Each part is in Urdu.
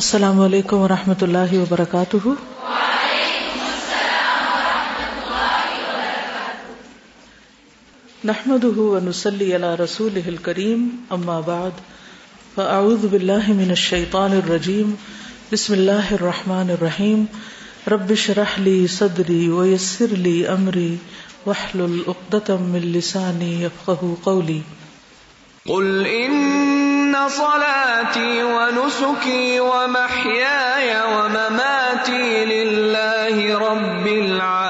السلام علیکم و رحمۃ اللہ وبرکاتہ۔ نحمده ونصلي على رسوله الكريم اما بعد، فاعوذ بالله من الشيطان الرجيم بسم الله الرحمن الرحيم رب اشرح لي صدري ويسر لي امري واحلل عقدة من لساني يفقهوا قولي قل ان صلاتي ونسكي ومحياي ومماتي لله رب العالمين.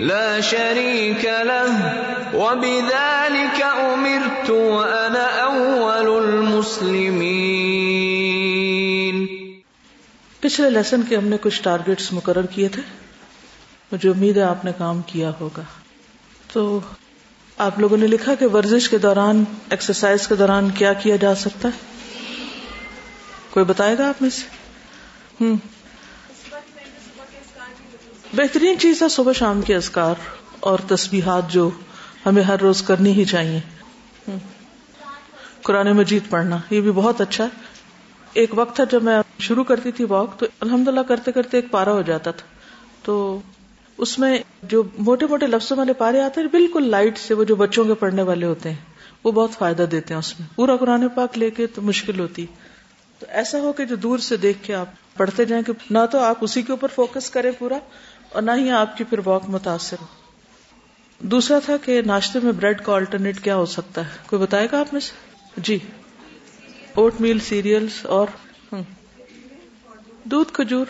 لا شريك له. وبذلك امرت وانا اول المسلمين. پچھلے لیسن کے ہم نے کچھ ٹارگیٹس مقرر کیے تھے. مجھے امید ہے آپ نے کام کیا ہوگا. تو آپ لوگوں نے لکھا کہ ورزش کے دوران ایکسرسائز کے دوران کیا کیا جا سکتا ہے؟ کوئی بتائے گا آپ میں سے؟ ہوں بہترین چیز ہے صبح شام کے اذکار اور تسبیحات جو ہمیں ہر روز کرنی ہی چاہیے۔ قرآن مجید پڑھنا، یہ بھی بہت اچھا۔ ہے ایک وقت تھا جب میں شروع کرتی تھی واک تو الحمد للہ کرتے کرتے ایک پارا ہو جاتا تھا۔ تو اس میں جو موٹے موٹے لفظوں والے پارے آتے ہیں، بالکل لائٹ سے وہ جو بچوں کے پڑھنے والے ہوتے ہیں، وہ بہت فائدہ دیتے ہیں اس میں۔ پورا قرآن پاک لے کے تو مشکل ہوتی۔ تو ایسا ہو کہ جو دور سے دیکھ کے آپ پڑھتے جائیں کہ نہ تو آپ اسی کے اوپر فوکس کریں پورا اور نہ ہی آپ کی پھر واک متاثر ہو۔ دوسرا تھا کہ ناشتے میں بریڈ کا آلٹرنیٹ کیا ہو سکتا ہے؟ کوئی بتائے گا آپ میں سے؟ جی۔ اوٹ میل سیریلس اور دودھ کھجور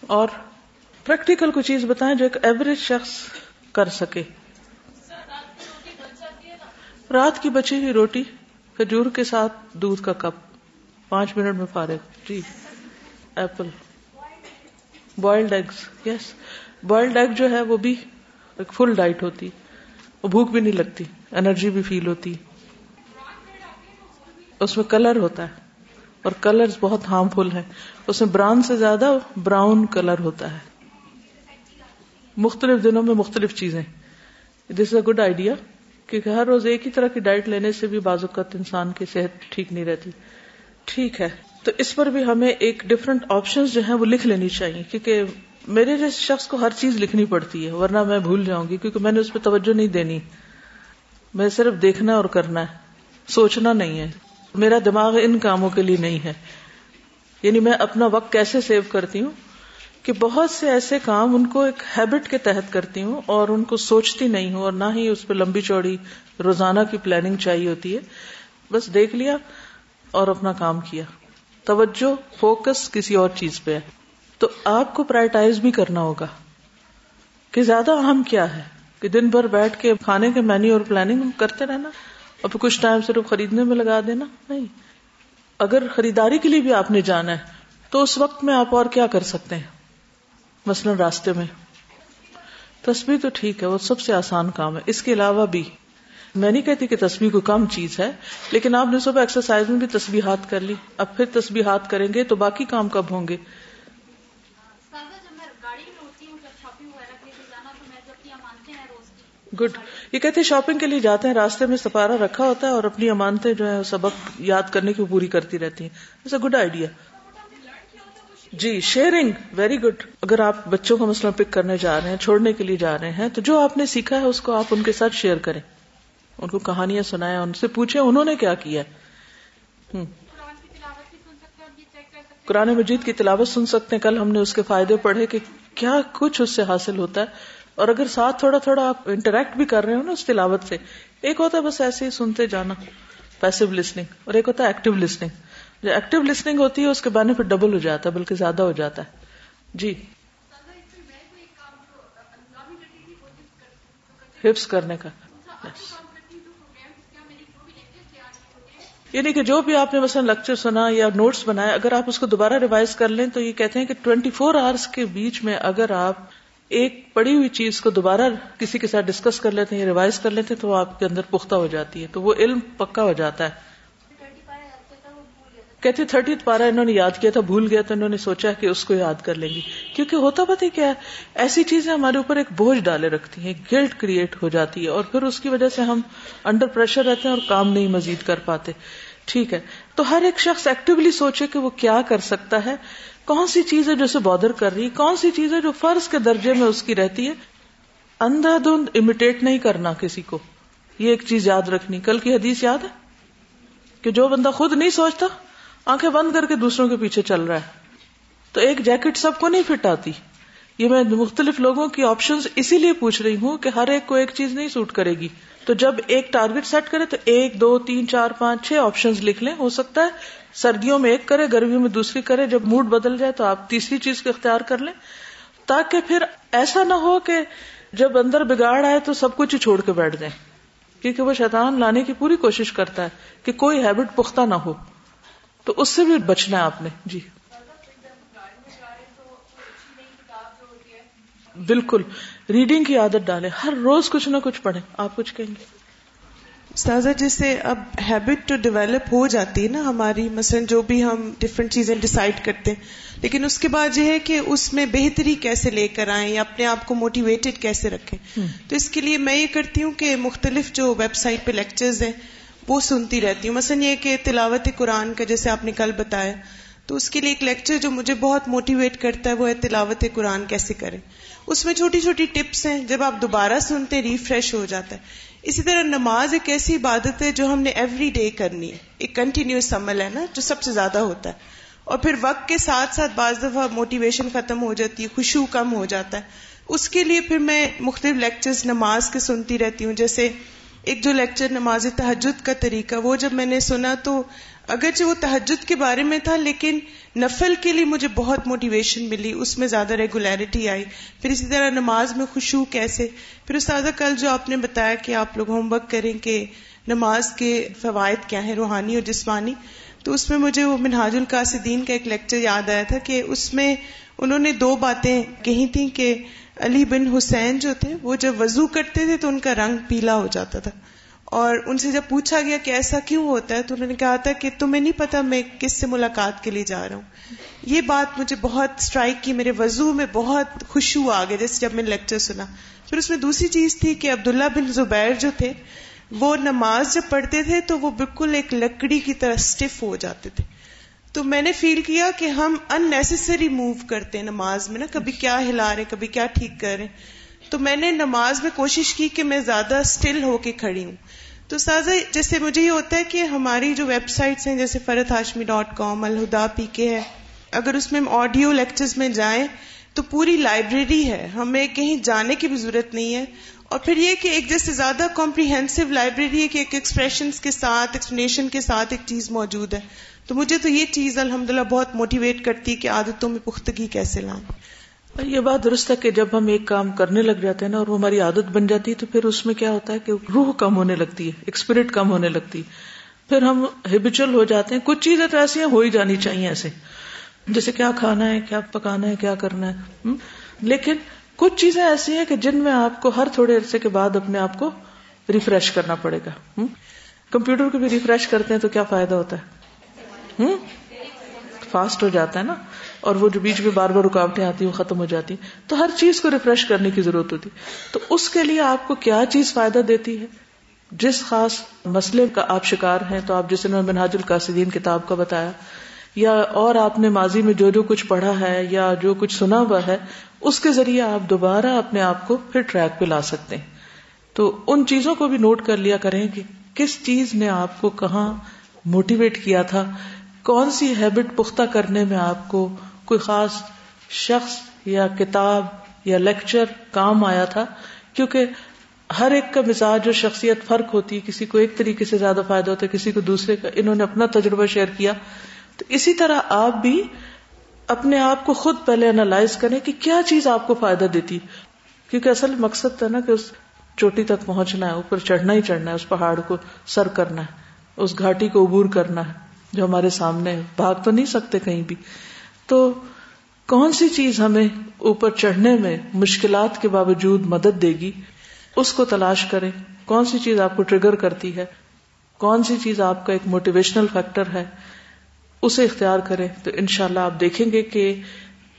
اور پریکٹیکل کوئی چیز بتائیں جو ایک ایوریج شخص کر سکے۔ رات کی بچی ہوئی روٹی، کھجور کے ساتھ دودھ کا کپ۔ پانچ منٹ میں فارغ۔ جی apple. Boiled eggs, yes. Boiled egg جو ہے وہ بھی ایک فل ڈائٹ ہوتی۔ وہ بھوک بھی نہیں لگتی، انرجی بھی فیل ہوتی۔ اس میں کلر ہوتا ہے اور کلر بہت ہارمفل ہے اس میں براؤن سے زیادہ براؤن کلر ہوتا ہے۔ مختلف دنوں میں مختلف چیزیں۔ دس اے گڈ آئیڈیا کیونکہ ہر روز ایک ہی طرح کی ڈائٹ لینے سے بھی بعض اوقات انسان کی صحت ٹھیک نہیں رہتی۔ ٹھیک ہے۔ تو اس پر بھی ہمیں ایک ڈفرنٹ آپشن جو ہیں وہ لکھ لینی چاہیے کیونکہ میرے جیسے شخص کو ہر چیز لکھنی پڑتی ہے، ورنہ میں بھول جاؤں گی کیونکہ میں نے اس پہ توجہ نہیں دینی۔ میں صرف دیکھنا اور کرنا ہے۔ سوچنا نہیں ہے۔ میرا دماغ ان کاموں کے لیے نہیں ہے۔ یعنی میں اپنا وقت کیسے سیو کرتی ہوں؟ کہ بہت سے ایسے کام ان کو ایک ہیبٹ کے تحت کرتی ہوں اور ان کو سوچتی نہیں ہوں اور نہ ہی اس پہ لمبی چوڑی روزانہ کی پلاننگ چاہیے ہوتی ہے۔ بس دیکھ لیا اور اپنا کام کیا۔ توجہ فوکس کسی اور چیز پہ ہے۔ تو آپ کو پرائٹائز بھی کرنا ہوگا کہ زیادہ اہم کیا ہے۔ کہ دن بھر بیٹھ کے کھانے کے مینیو اور پلاننگ کرتے رہنا اور پھر کچھ ٹائم صرف خریدنے میں لگا دینا۔ نہیں۔ اگر خریداری کے لیے بھی آپ نے جانا ہے تو اس وقت میں آپ اور کیا کر سکتے ہیں؟ مثلاً راستے میں۔ تصویر تو ٹھیک ہے وہ سب سے آسان کام ہے۔ اس کے علاوہ بھی میں نہیں کہتی کہ تصویر کو کم چیز ہے لیکن آپ نے صبح ایکسرسائز میں بھی تصویر ہاتھ کر لی۔ اب پھر تصویر ہاتھ کریں گے تو باقی کام کب ہوں گے؟ گڈ یہ کہتے شاپنگ کے لیے جاتے ہیں راستے میں سپارا رکھا ہوتا ہے اور اپنی امانتیں جو ہے سبق یاد کرنے کی پوری کرتی رہتی ہیں۔ گڈ آئیڈیا جی شیئرنگ ویری گڈ اگر آپ بچوں کا مسئلہ پک کرنے جا رہے ہیں، چھوڑنے کے لیے جا رہے ہیں، تو جو آپ نے سیکھا ہے، اس کو آپ ان کے ساتھ شیئر کریں۔ ان کو کہانیاں سنائیں، ان سے پوچھیں، انہوں نے کیا کیا قرآن مجید کی تلاوت سن سکتے ہیں۔ کل ہم نے اس کے فائدے پڑھے کہ کیا کچھ اس سے حاصل ہوتا ہے۔ اور اگر ساتھ تھوڑا تھوڑا آپ انٹریکٹ بھی کر رہے ہو نا اس تلاوت سے، ایک ہوتا ہے بس ایسے ہی سنتے جانا پیسو لسننگ اور ایک ہوتا ہے ایکٹیو لسننگ جو ایکٹیو لسننگ ہوتی ہے، اس کے بینیفٹ ڈبل ہو جاتا ہے، بلکہ زیادہ ہو جاتا ہے۔ جی۔ ہپس کرنے کا۔ یعنی کہ جو بھی آپ نے مثلا لیکچر سنا یا نوٹس بنائے، اگر آپ اس کو دوبارہ ریوائز کر لیں تو یہ کہتے ہیں کہ ٹوینٹی فور آورس کے بیچ میں اگر آپ ایک پڑی ہوئی چیز کو دوبارہ کسی کے ساتھ ڈسکس کر لیتے ہیں یا ریوائز کر لیتے ہیں، تو آپ کے اندر پختہ ہو جاتی ہے، تو وہ علم پکا ہو جاتا ہے۔ کہتے تھرٹی پارا انہوں نے یاد کیا تھا، بھول گیا تو انہوں نے سوچا کہ اس کو یاد کر لیں گی۔ کیونکہ ہوتا پتہ کیا ایسی چیزیں ہمارے اوپر ایک بوجھ ڈالے رکھتی ہیں، گلٹ کریٹ ہو جاتی ہے اور پھر اس کی وجہ سے ہم انڈر پریشر رہتے ہیں اور کام نہیں مزید کر پاتے۔ ٹھیک ہے۔ تو ہر ایک شخص ایکٹیولی سوچے کہ وہ کیا کر سکتا ہے، کون سی چیز ہے جو اسے بادر کر رہی کون سی چیز ہے جو فرض کے درجے میں اس کی رہتی ہے۔ اندھا دھند امیٹیٹ نہیں کرنا کسی کو۔ یہ ایک چیز یاد رکھنی۔ کل کی حدیث یاد ہے کہ جو بندہ خود نہیں سوچتا آنکھیں بند کر کے دوسروں کے پیچھے چل رہا ہے۔ تو ایک جیکٹ سب کو نہیں فٹ آتی۔ یہ میں مختلف لوگوں کی آپشن اسی لیے پوچھ رہی ہوں کہ ہر ایک کو ایک چیز نہیں سوٹ کرے گی۔ تو جب ایک ٹارگیٹ سیٹ کرے تو ایک، دو، تین، چار، پانچ، چھ آپشن لکھ لیں۔ ہو سکتا ہے سردیوں میں ایک کرے، گرمیوں میں دوسری کرے۔ جب موڈ بدل جائے تو آپ تیسری چیز کو اختیار کر لیں۔ تاکہ پھر ایسا نہ ہو کہ جب اندر بگاڑ آئے تو سب کچھ چھوڑ کے بیٹھ جائیں۔ کیونکہ وہ شیطان لانے کی پوری کوشش کرتا ہے کہ کوئی ہیبٹ پختہ نہ ہو۔ تو اس سے بھی بچنا ہے آپ نے جی۔ بالکل۔ ریڈنگ کی عادت ڈالے ہر روز کچھ نہ کچھ پڑھیں۔ آپ کچھ کہیں گے؟ سازا جیسے اب ہیبٹ تو ڈیولپ ہو جاتی ہے نا ہماری۔ مثلاً جو بھی ہم ڈفرینٹ چیزیں ڈسائڈ کرتے ہیں۔ لیکن اس کے بعد یہ ہے کہ اس میں بہتری کیسے لے کر آئیں یا اپنے آپ کو موٹیویٹڈ کیسے رکھیں۔ تو اس کے لیے میں یہ کرتی ہوں کہ مختلف جو ویب سائٹ پہ لیکچرز ہیں وہ سنتی رہتی ہوں۔ مثلاً یہ کہ تلاوت قرآن کا جیسے آپ نے کل بتایا، تو اس کے لیے ایک لیکچر جو مجھے بہت موٹیویٹ کرتا ہے وہ ہے تلاوت قرآن کیسے کریں۔ اس میں چھوٹی چھوٹی ٹپس ہیں، جب آپ دوبارہ سنتے ہیں ریفریش ہو جاتا ہے۔ اسی طرح نماز ایک ایسی عبادت ہے جو ہم نے ایوری ڈے کرنی ہے۔ ایک کنٹینیوس عمل ہے نا، جو سب سے زیادہ ہوتا ہے۔ اور پھر وقت کے ساتھ ساتھ بعض دفعہ موٹیویشن ختم ہو جاتی ہے، خوشبو کم ہو جاتا ہے۔ اس کے لیے پھر میں مختلف لیکچرز نماز کے سنتی رہتی ہوں، جیسے ایک جو لیکچر نماز تحجد کا طریقہ، وہ جب میں نے سنا تو اگرچہ وہ تحجد کے بارے میں تھا، لیکن نفل کے لیے مجھے بہت موٹیویشن ملی، اس میں زیادہ ریگولیرٹی آئی۔ پھر اسی طرح نماز میں خوشبو کیسے؟ پھر استاذہ، کل جو آپ نے بتایا کہ آپ لوگ ہوم ورک کریں کہ نماز کے فوائد کیا ہیں، روحانی اور جسمانی، تو اس میں مجھے وہ منہاج القاصدین کا ایک لیکچر یاد آیا تھا کہ اس میں انہوں نے دو باتیں کہی تھیں کہ علی بن حسین جو تھے، وہ جب وضو کرتے تھے تو ان کا رنگ پیلا ہو جاتا تھا۔ اور ان سے جب پوچھا گیا کہ ایسا کیوں ہوتا ہے، تو انہوں نے کہا تھا کہ تمہیں نہیں پتا میں کس سے ملاقات کے لیے جا رہا ہوں۔ یہ بات مجھے بہت اسٹرائک کی، میرے وضو میں بہت خوشبو آ گیا جیسے جب میں لیکچر سنا۔ پھر اس میں دوسری چیز تھی کہ عبداللہ بن زبیر جو تھے، وہ نماز جب پڑھتے تھے تو وہ بالکل ایک لکڑی کی طرح اسٹف ہو جاتے تھے۔ تو میں نے فیل کیا کہ ہم ان نیسری موو کرتے ہیں نماز میں نا، کبھی کیا ہلا رہے کبھی کیا ٹھیک کر رہے تو میں نے نماز میں کوشش کی کہ میں زیادہ اسٹل ہو کے کھڑی ہوں۔ تو سازا، جیسے مجھے یہ ہوتا ہے کہ ہماری جو ویب سائٹس ہیں، جیسے فرت ہاشمی ڈاٹ کام الہدا پی کے ہے۔ اگر اس میں ہم آڈیو لیکچرز میں جائیں تو پوری لائبریری ہے۔ ہمیں کہیں جانے کی بھی ضرورت نہیں ہے۔ اور پھر یہ کہ ایک جیسے زیادہ کمپریہنسو لائبریری ہے کہ ایک ایکسپریشن کے ساتھ ایکسپلینیشن کے ساتھ ایک چیز موجود ہے۔ تو مجھے تو یہ چیز الحمدللہ بہت موٹیویٹ کرتی کہ عادتوں میں پختگی کیسے لائیں۔ یہ بات درست ہے کہ جب ہم ایک کام کرنے لگ جاتے ہیں نا اور وہ ہماری عادت بن جاتی ہے تو پھر اس میں کیا ہوتا ہے کہ روح کم ہونے لگتی ہے ایکسپریٹ کم ہونے لگتی ہے۔ پھر ہم ہیبیچل ہو جاتے ہیں، کچھ چیزیں تو ایسی ہیں، ہو ہی جانی چاہیے ایسے۔ جیسے کیا کھانا ہے، کیا پکانا ہے، کیا کرنا ہے۔ لیکن کچھ چیزیں ایسی ہیں کہ جن میں آپ کو ہر تھوڑے عرصے کے بعد اپنے آپ کو ریفریش کرنا پڑے گا۔ کمپیوٹر کو بھی ریفریش کرتے ہیں تو کیا فائدہ ہوتا ہے؟ فاسٹ ہو جاتا ہے نا؟ اور وہ جو بیچ میں بار بار رکاوٹیں آتی ہیں، وہ ختم ہو جاتی ہیں۔ تو ہر چیز کو ریفریش کرنے کی ضرورت ہوتی تو اس کے لیے آپ کو کیا چیز فائدہ دیتی ہے؟ جس خاص مسئلے کا آپ شکار ہیں، تو آپ جسے منہاج القاصدین کتاب کا بتایا، یا اور آپ نے ماضی میں جو جو کچھ پڑھا ہے، یا جو کچھ سنا ہوا ہے، اس کے ذریعے آپ دوبارہ اپنے آپ کو پھر ٹریک پہ لا سکتے ہیں۔ تو ان چیزوں کو بھی نوٹ کر لیا کریں کہ کس چیز نے آپ کو کہاں موٹیویٹ کیا تھا؟ کون سی ہیبٹ پختہ کرنے میں آپ کو کوئی خاص شخص یا کتاب یا لیکچر کام آیا تھا؟ کیونکہ ہر ایک کا مزاج اور شخصیت فرق ہوتی ہے، کسی کو ایک طریقے سے زیادہ فائدہ ہوتا ہے، کسی کو دوسرے کا، انہوں نے اپنا تجربہ شیئر کیا۔ تو اسی طرح آپ بھی اپنے آپ کو خود پہلے انالائز کریں کہ کیا چیز آپ کو فائدہ دیتی۔ کیونکہ اصل مقصد تھا نا کہ اس چوٹی تک پہنچنا ہے، اوپر چڑھنا ہی چڑھنا ہے، اس پہاڑ کو سر کرنا ہے، اس گھاٹی کو عبور کرنا ہے۔ جو ہمارے سامنے ہے بھاگ تو نہیں سکتے کہیں بھی۔ تو کون سی چیز ہمیں اوپر چڑھنے میں مشکلات کے باوجود مدد دے گی؟ اس کو تلاش کریں۔ کون سی چیز آپ کو ٹریگر کرتی ہے؟ کون سی چیز آپ کا ایک موٹیویشنل فیکٹر ہے؟ اسے اختیار کریں۔ تو انشاءاللہ اللہ آپ دیکھیں گے کہ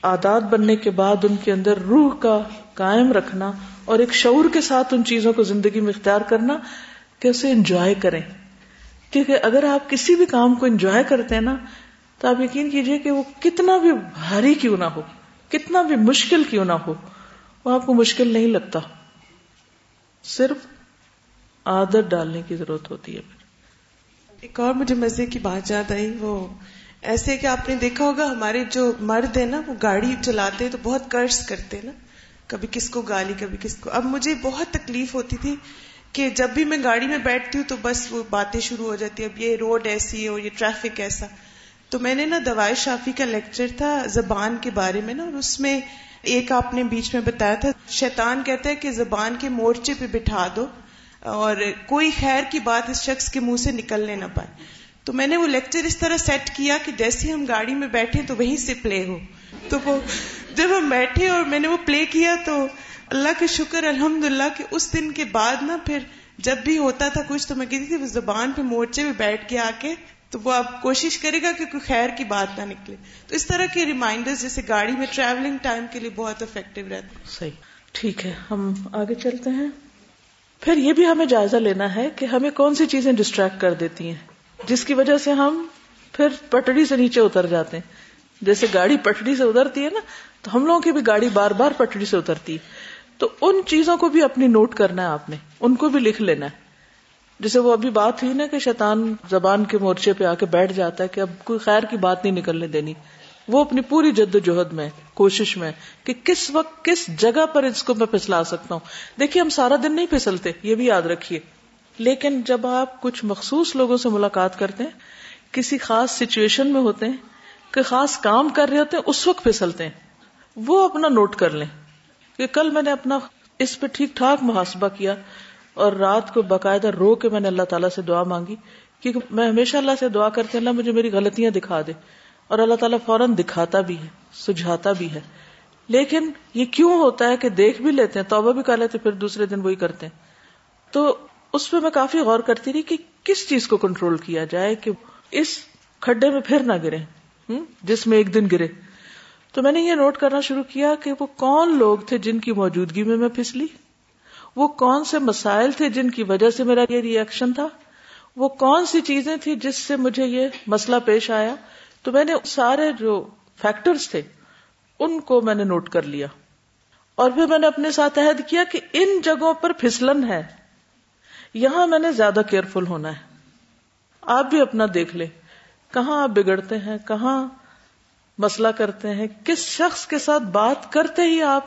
عادات بننے کے بعد ان کے اندر روح کا قائم رکھنا اور ایک شعور کے ساتھ ان چیزوں کو زندگی میں اختیار کرنا کہ اسے انجوائے کریں۔ کیونکہ اگر آپ کسی بھی کام کو انجوائے کرتے ہیں نا، تو آپ یقین کیجیے کہ وہ کتنا بھی بھاری کیوں نہ ہو، کتنا بھی مشکل کیوں نہ ہو، وہ آپ کو مشکل نہیں لگتا۔ صرف عادت ڈالنے کی ضرورت ہوتی ہے۔ ایک اور مجھے مزے کی بات یاد آئی، وہ ایسے کہ آپ نے دیکھا ہوگا، ہمارے جو مرد ہیں نا، وہ گاڑی چلاتے تو بہت کرس کرتے نا۔ کبھی کس کو گالی، کبھی کس کو۔ اب مجھے بہت تکلیف ہوتی تھی کہ جب بھی میں گاڑی میں بیٹھتی ہوں تو بس وہ باتیں شروع ہو جاتی اب یہ روڈ ایسی ہے اور یہ ٹریفک ایسا۔ تو میں نے نا دوائی شافی کا لیکچر تھا زبان کے بارے میں نا، اور اس میں ایک آپ نے بیچ میں بتایا تھا، شیطان کہتا ہے کہ زبان کے مورچے پہ بٹھا دو اور کوئی خیر کی بات اس شخص کے منہ سے نکلنے نہ پائے۔ تو میں نے وہ لیکچر اس طرح سیٹ کیا کہ جیسے ہم گاڑی میں بیٹھے تو وہیں سے پلے ہو۔ تو وہ جب ہم بیٹھے اور میں نے وہ پلے کیا تو اللہ کا شکر الحمد للہ کہ اس دن کے بعد نا پھر جب بھی ہوتا تھا کچھ تو میں کہتی تھی، وہ زبان پہ مورچے پہ بیٹھ کے آ کے تو وہ آپ کوشش کرے گا کہ کوئی خیر کی بات نہ نکلے۔ تو اس طرح کے ریمائنڈر جیسے گاڑی میں ٹریولنگ ٹائم کے لیے بہت افیکٹو رہتے صحیح۔ ٹھیک ہے، ہم آگے چلتے ہیں۔ پھر یہ بھی ہمیں جائزہ لینا ہے کہ ہمیں کون سی چیزیں ڈسٹریکٹ کر دیتی ہیں، جس کی وجہ سے ہم پھر پٹڑی سے نیچے اتر جاتے ہیں۔ جیسے گاڑی پٹڑی سے اترتی ہے نا، تو ہم لوگوں کی بھی گاڑی بار بار پٹڑی سے اترتی ہے۔ تو ان چیزوں کو بھی اپنی نوٹ کرنا ہے آپ نے، ان کو بھی لکھ لینا ہے۔ جیسے وہ ابھی بات ہوئی نا کہ شیطان زبان کے مورچے پہ آ کے بیٹھ جاتا ہے کہ اب کوئی خیر کی بات نہیں نکلنے دینی۔ وہ اپنی پوری جد و جہد میں، کوشش میں کہ کس وقت، کس جگہ پر اس کو میں پھسلا سکتا ہوں۔ دیکھیے، ہم سارا دن نہیں پھسلتے، یہ بھی یاد رکھیے۔ لیکن جب آپ کچھ مخصوص لوگوں سے ملاقات کرتے ہیں، کسی خاص سچویشن میں ہوتے ہیں کہ خاص کام کر رہے ہوتے ہیں، اس وقت پھسلتے ہیں۔ وہ اپنا نوٹ کر لیں کہ کل میں نے اپنا اس پہ ٹھیک ٹھاک محاسبہ کیا اور رات کو باقاعدہ رو کے میں نے اللہ تعالیٰ سے دعا مانگی کیونکہ میں ہمیشہ اللہ سے دعا کرتے اللہ مجھے میری غلطیاں دکھا دے اور اللہ تعالیٰ فوراً دکھاتا بھی ہے، سجھاتا بھی ہے۔ لیکن یہ کیوں ہوتا ہے کہ دیکھ بھی لیتے ہیں، توبہ بھی کر لیتے پھر دوسرے دن وہی کرتے ہیں۔ تو اس پہ میں کافی غور کرتی رہی کہ کس چیز کو کنٹرول کیا جائے کہ اس کھڈے میں پھر نہ گرے۔ جس میں ایک دن گرے۔ تو میں نے یہ نوٹ کرنا شروع کیا کہ وہ کون لوگ تھے جن کی موجودگی میں میں پھسلی؟ وہ کون سے مسائل تھے جن کی وجہ سے میرا یہ ریئیکشن تھا؟ وہ کون سی چیزیں تھی جس سے مجھے یہ مسئلہ پیش آیا؟ تو میں نے سارے جو فیکٹرز تھے، ان کو میں نے نوٹ کر لیا۔ اور پھر میں نے اپنے ساتھ عہد کیا کہ ان جگہوں پر پھسلن ہے۔ یہاں میں نے زیادہ کیئرفل ہونا ہے۔ آپ بھی اپنا دیکھ لیں۔ کہاں آپ بگڑتے ہیں، کہاں مسئلہ کرتے ہیں، کس شخص کے ساتھ بات کرتے ہی آپ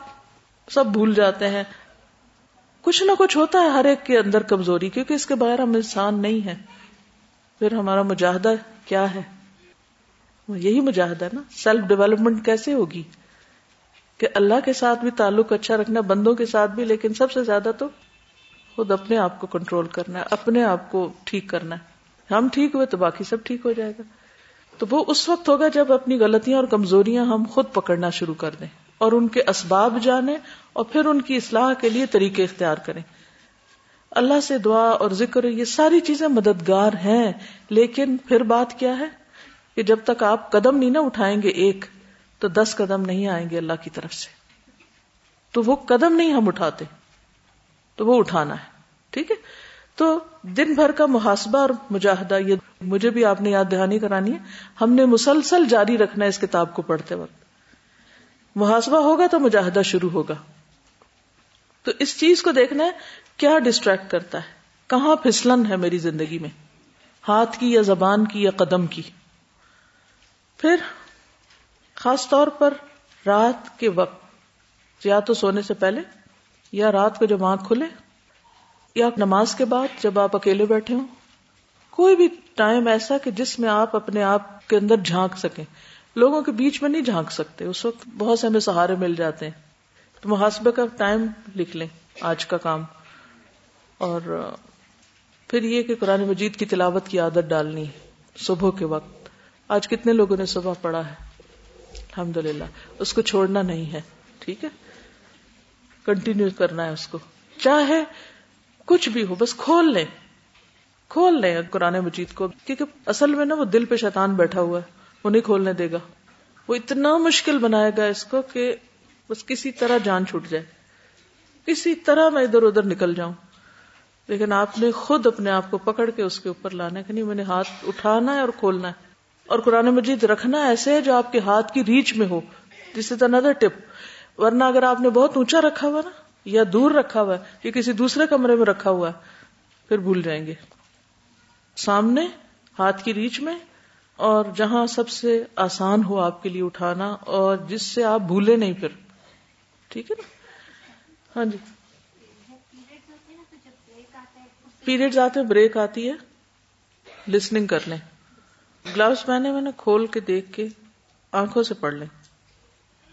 سب بھول جاتے ہیں۔ کچھ نہ کچھ ہوتا ہے ہر ایک کے اندر کمزوری، کیونکہ اس کے بغیر ہم انسان نہیں ہے پھر ہمارا مجاہدہ کیا ہے؟ یہی مجاہدہ نا۔ سیلف ڈیولپمنٹ کیسے ہوگی؟ کہ اللہ کے ساتھ بھی تعلق اچھا رکھنا، بندوں کے ساتھ بھی، لیکن سب سے زیادہ تو خود اپنے آپ کو کنٹرول کرنا ہے، اپنے آپ کو ٹھیک کرنا ہے۔ ہم ٹھیک ہوئے تو باقی سب ٹھیک ہو جائے گا۔ تو وہ اس وقت ہوگا جب اپنی غلطیاں اور کمزوریاں ہم خود پکڑنا شروع کر دیں اور ان کے اسباب جانے اور پھر ان کی اصلاح کے لیے طریقے اختیار کریں۔ اللہ سے دعا اور ذکر، یہ ساری چیزیں مددگار ہیں، لیکن پھر بات کیا ہے؟ کہ جب تک آپ قدم نہیں نہ اٹھائیں گے ایک، تو دس قدم نہیں آئیں گے اللہ کی طرف سے۔ تو وہ قدم نہیں ہم اٹھاتے، تو وہ اٹھانا ہے۔ ٹھیک ہے؟ تو دن بھر کا محاسبہ اور مجاہدہ، یہ مجھے بھی آپ نے یاد دہانی کرانی ہے۔ ہم نے مسلسل جاری رکھنا ہے اس کتاب کو پڑھتے وقت۔ محاسبہ ہوگا تو مجاہدہ شروع ہوگا۔ تو اس چیز کو دیکھنا ہے، کیا ڈسٹریکٹ کرتا ہے؟ کہاں پھسلن ہے میری زندگی میں؟ ہاتھ کی یا زبان کی یا قدم کی؟ پھر خاص طور پر رات کے وقت، یا تو سونے سے پہلے، یا رات کو جب آنکھ کھلے یا نماز کے بعد جب آپ اکیلے بیٹھے ہوں؟ کوئی بھی ٹائم ایسا کہ جس میں آپ اپنے آپ کے اندر جھانک سکیں۔ لوگوں کے بیچ میں نہیں جھانک سکتے، اس وقت بہت سے ہمیں سہارے مل جاتے ہیں۔ تو محاسبے کا ٹائم لکھ لیں آج کا کام۔ اور پھر یہ کہ قرآن مجید کی تلاوت کی عادت ڈالنی صبح کے وقت۔ آج کتنے لوگوں نے صبح پڑھا ہے؟ الحمد للہ اس کو چھوڑنا نہیں ہے، ٹھیک ہے؟ کنٹینیو کرنا ہے اس کو۔ چاہے کچھ بھی ہو، بس کھول لیں۔ کھول لیں قرآن مجید کو، کیونکہ اصل میں نا وہ دل پہ شیطان بیٹھا ہوا ہے وہ نہیں کھولنے دے گا۔ وہ اتنا مشکل بنائے گا اس کو کہ بس کسی طرح جان چھوٹ جائے۔ کسی طرح میں ادھر ادھر نکل جاؤں۔ لیکن آپ نے خود اپنے آپ کو پکڑ کے اس کے اوپر لانا ہے کہ نہیں، میں نے ہاتھ اٹھانا ہے اور کھولنا ہے۔ اور قرآن مجید رکھنا ایسے ہے جو آپ کے ہاتھ کی ریچ میں ہو، جس از اندر ٹپ ورنہ اگر آپ نے بہت اونچا رکھا ہوا نا یا دور رکھا ہوا ہے، یا کسی دوسرے کمرے میں رکھا ہوا ہے، پھر بھول جائیں گے۔ سامنے، ہاتھ کی ریچ میں، اور جہاں سب سے آسان ہو آپ کے لیے اٹھانا، اور جس سے آپ بھولے نہیں پھر۔ ٹھیک ہے نا؟ ہاں جی۔ پیریڈ آتے بریک آتی ہے۔ لسننگ کر لیں۔ گلوز پہنے میں نے کھول کے دیکھ کے آنکھوں سے پڑھ لیں۔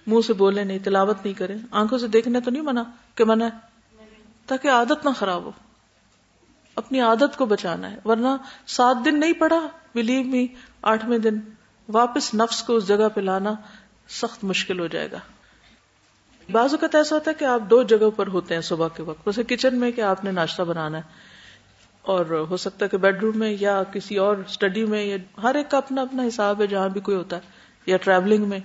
منہ سے بولے نہیں، تلاوت نہیں کریں آنکھوں سے دیکھنے تو نہیں منع کہ منع ہے، تاکہ عادت نہ خراب ہو۔ اپنی عادت کو بچانا ہے۔ ورنہ سات دن نہیں پڑا بلیو می آٹھویں دن۔ واپس نفس کو اس جگہ پہ لانا سخت مشکل ہو جائے گا۔ بعض اوقات ایسا ہوتا ہے کہ آپ دو جگہ پر ہوتے ہیں صبح کے وقت۔ ویسے کچن میں کہ آپ نے ناشتہ بنانا ہے۔ اور ہو سکتا ہے کہ بیڈ روم میں یا کسی اور اسٹڈی میں یا ہر ایک کا اپنا اپنا حساب ہے جہاں بھی کوئی ہوتا ہے، یا ٹریولنگ میں۔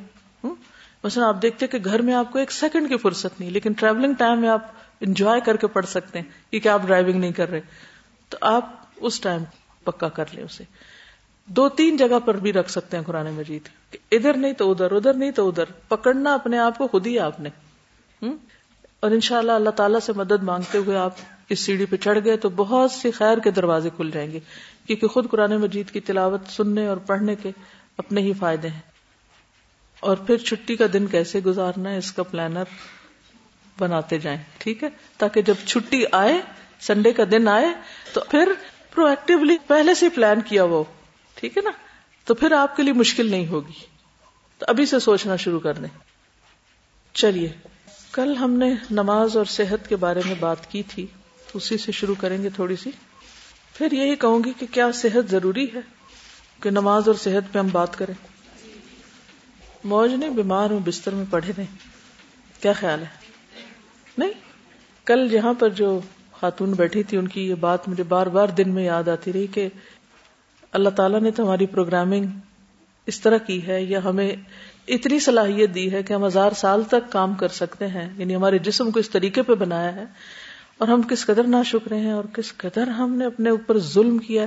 مثلا آپ دیکھتے کہ گھر میں آپ کو ایک سیکنڈ کی فرصت نہیں، لیکن ٹریولنگ ٹائم میں آپ انجوائے کر کے پڑھ سکتے ہیں کیونکہ آپ ڈرائیونگ نہیں کر رہے۔ تو آپ اس ٹائم پکا کر لیں اسے۔ دو تین جگہ پر بھی رکھ سکتے ہیں قرآن مجید۔ کہ ادھر نہیں تو ادھر ادھر نہیں تو ادھر۔ پکڑنا اپنے آپ کو خود ہی آپ نے۔ اور انشاءاللہ اللہ تعالیٰ سے مدد مانگتے ہوئے آپ اس سیڑھی پہ چڑھ گئے تو بہت سی خیر کے دروازے کھل جائیں گے۔ کیونکہ خود قرآن مجید کی تلاوت سننے اور پڑھنے کے اپنے ہی فائدے ہیں۔ اور پھر چھٹی کا دن کیسے گزارنا ہے اس کا پلانر بناتے جائیں، ٹھیک ہے؟ تاکہ جب چھٹی آئے سنڈے کا دن آئے، تو پھر پرو ایکٹیولی پہلے سے پلان کیا وہ، ٹھیک ہے نا؟ تو پھر آپ کے لیے مشکل نہیں ہوگی۔ تو ابھی سے سوچنا شروع کر دیں۔ چلیے، کل ہم نے نماز اور صحت کے بارے میں بات کی تھی، اسی سے شروع کریں گے تھوڑی سی۔ پھر یہی کہوں گی کہ کیا صحت ضروری ہے؟ کہ نماز اور صحت پہ ہم بات کریں۔ موج نہیں، بیمار ہوں، بستر میں پڑھے رہے کیا خیال ہے؟ نہیں، کل جہاں پر جو خاتون بیٹھی تھی، ان کی یہ بات مجھے بار بار دن میں یاد آتی رہی کہ اللہ تعالیٰ نے تو ہماری پروگرامنگ اس طرح کی ہے یا ہمیں اتنی صلاحیت دی ہے کہ ہم ہزار سال تک کام کر سکتے ہیں یعنی ہمارے جسم کو اس طریقے پہ بنایا ہے۔ اور ہم کس قدر نہ شکرے ہیں اور کس قدر ہم نے اپنے اوپر ظلم کیا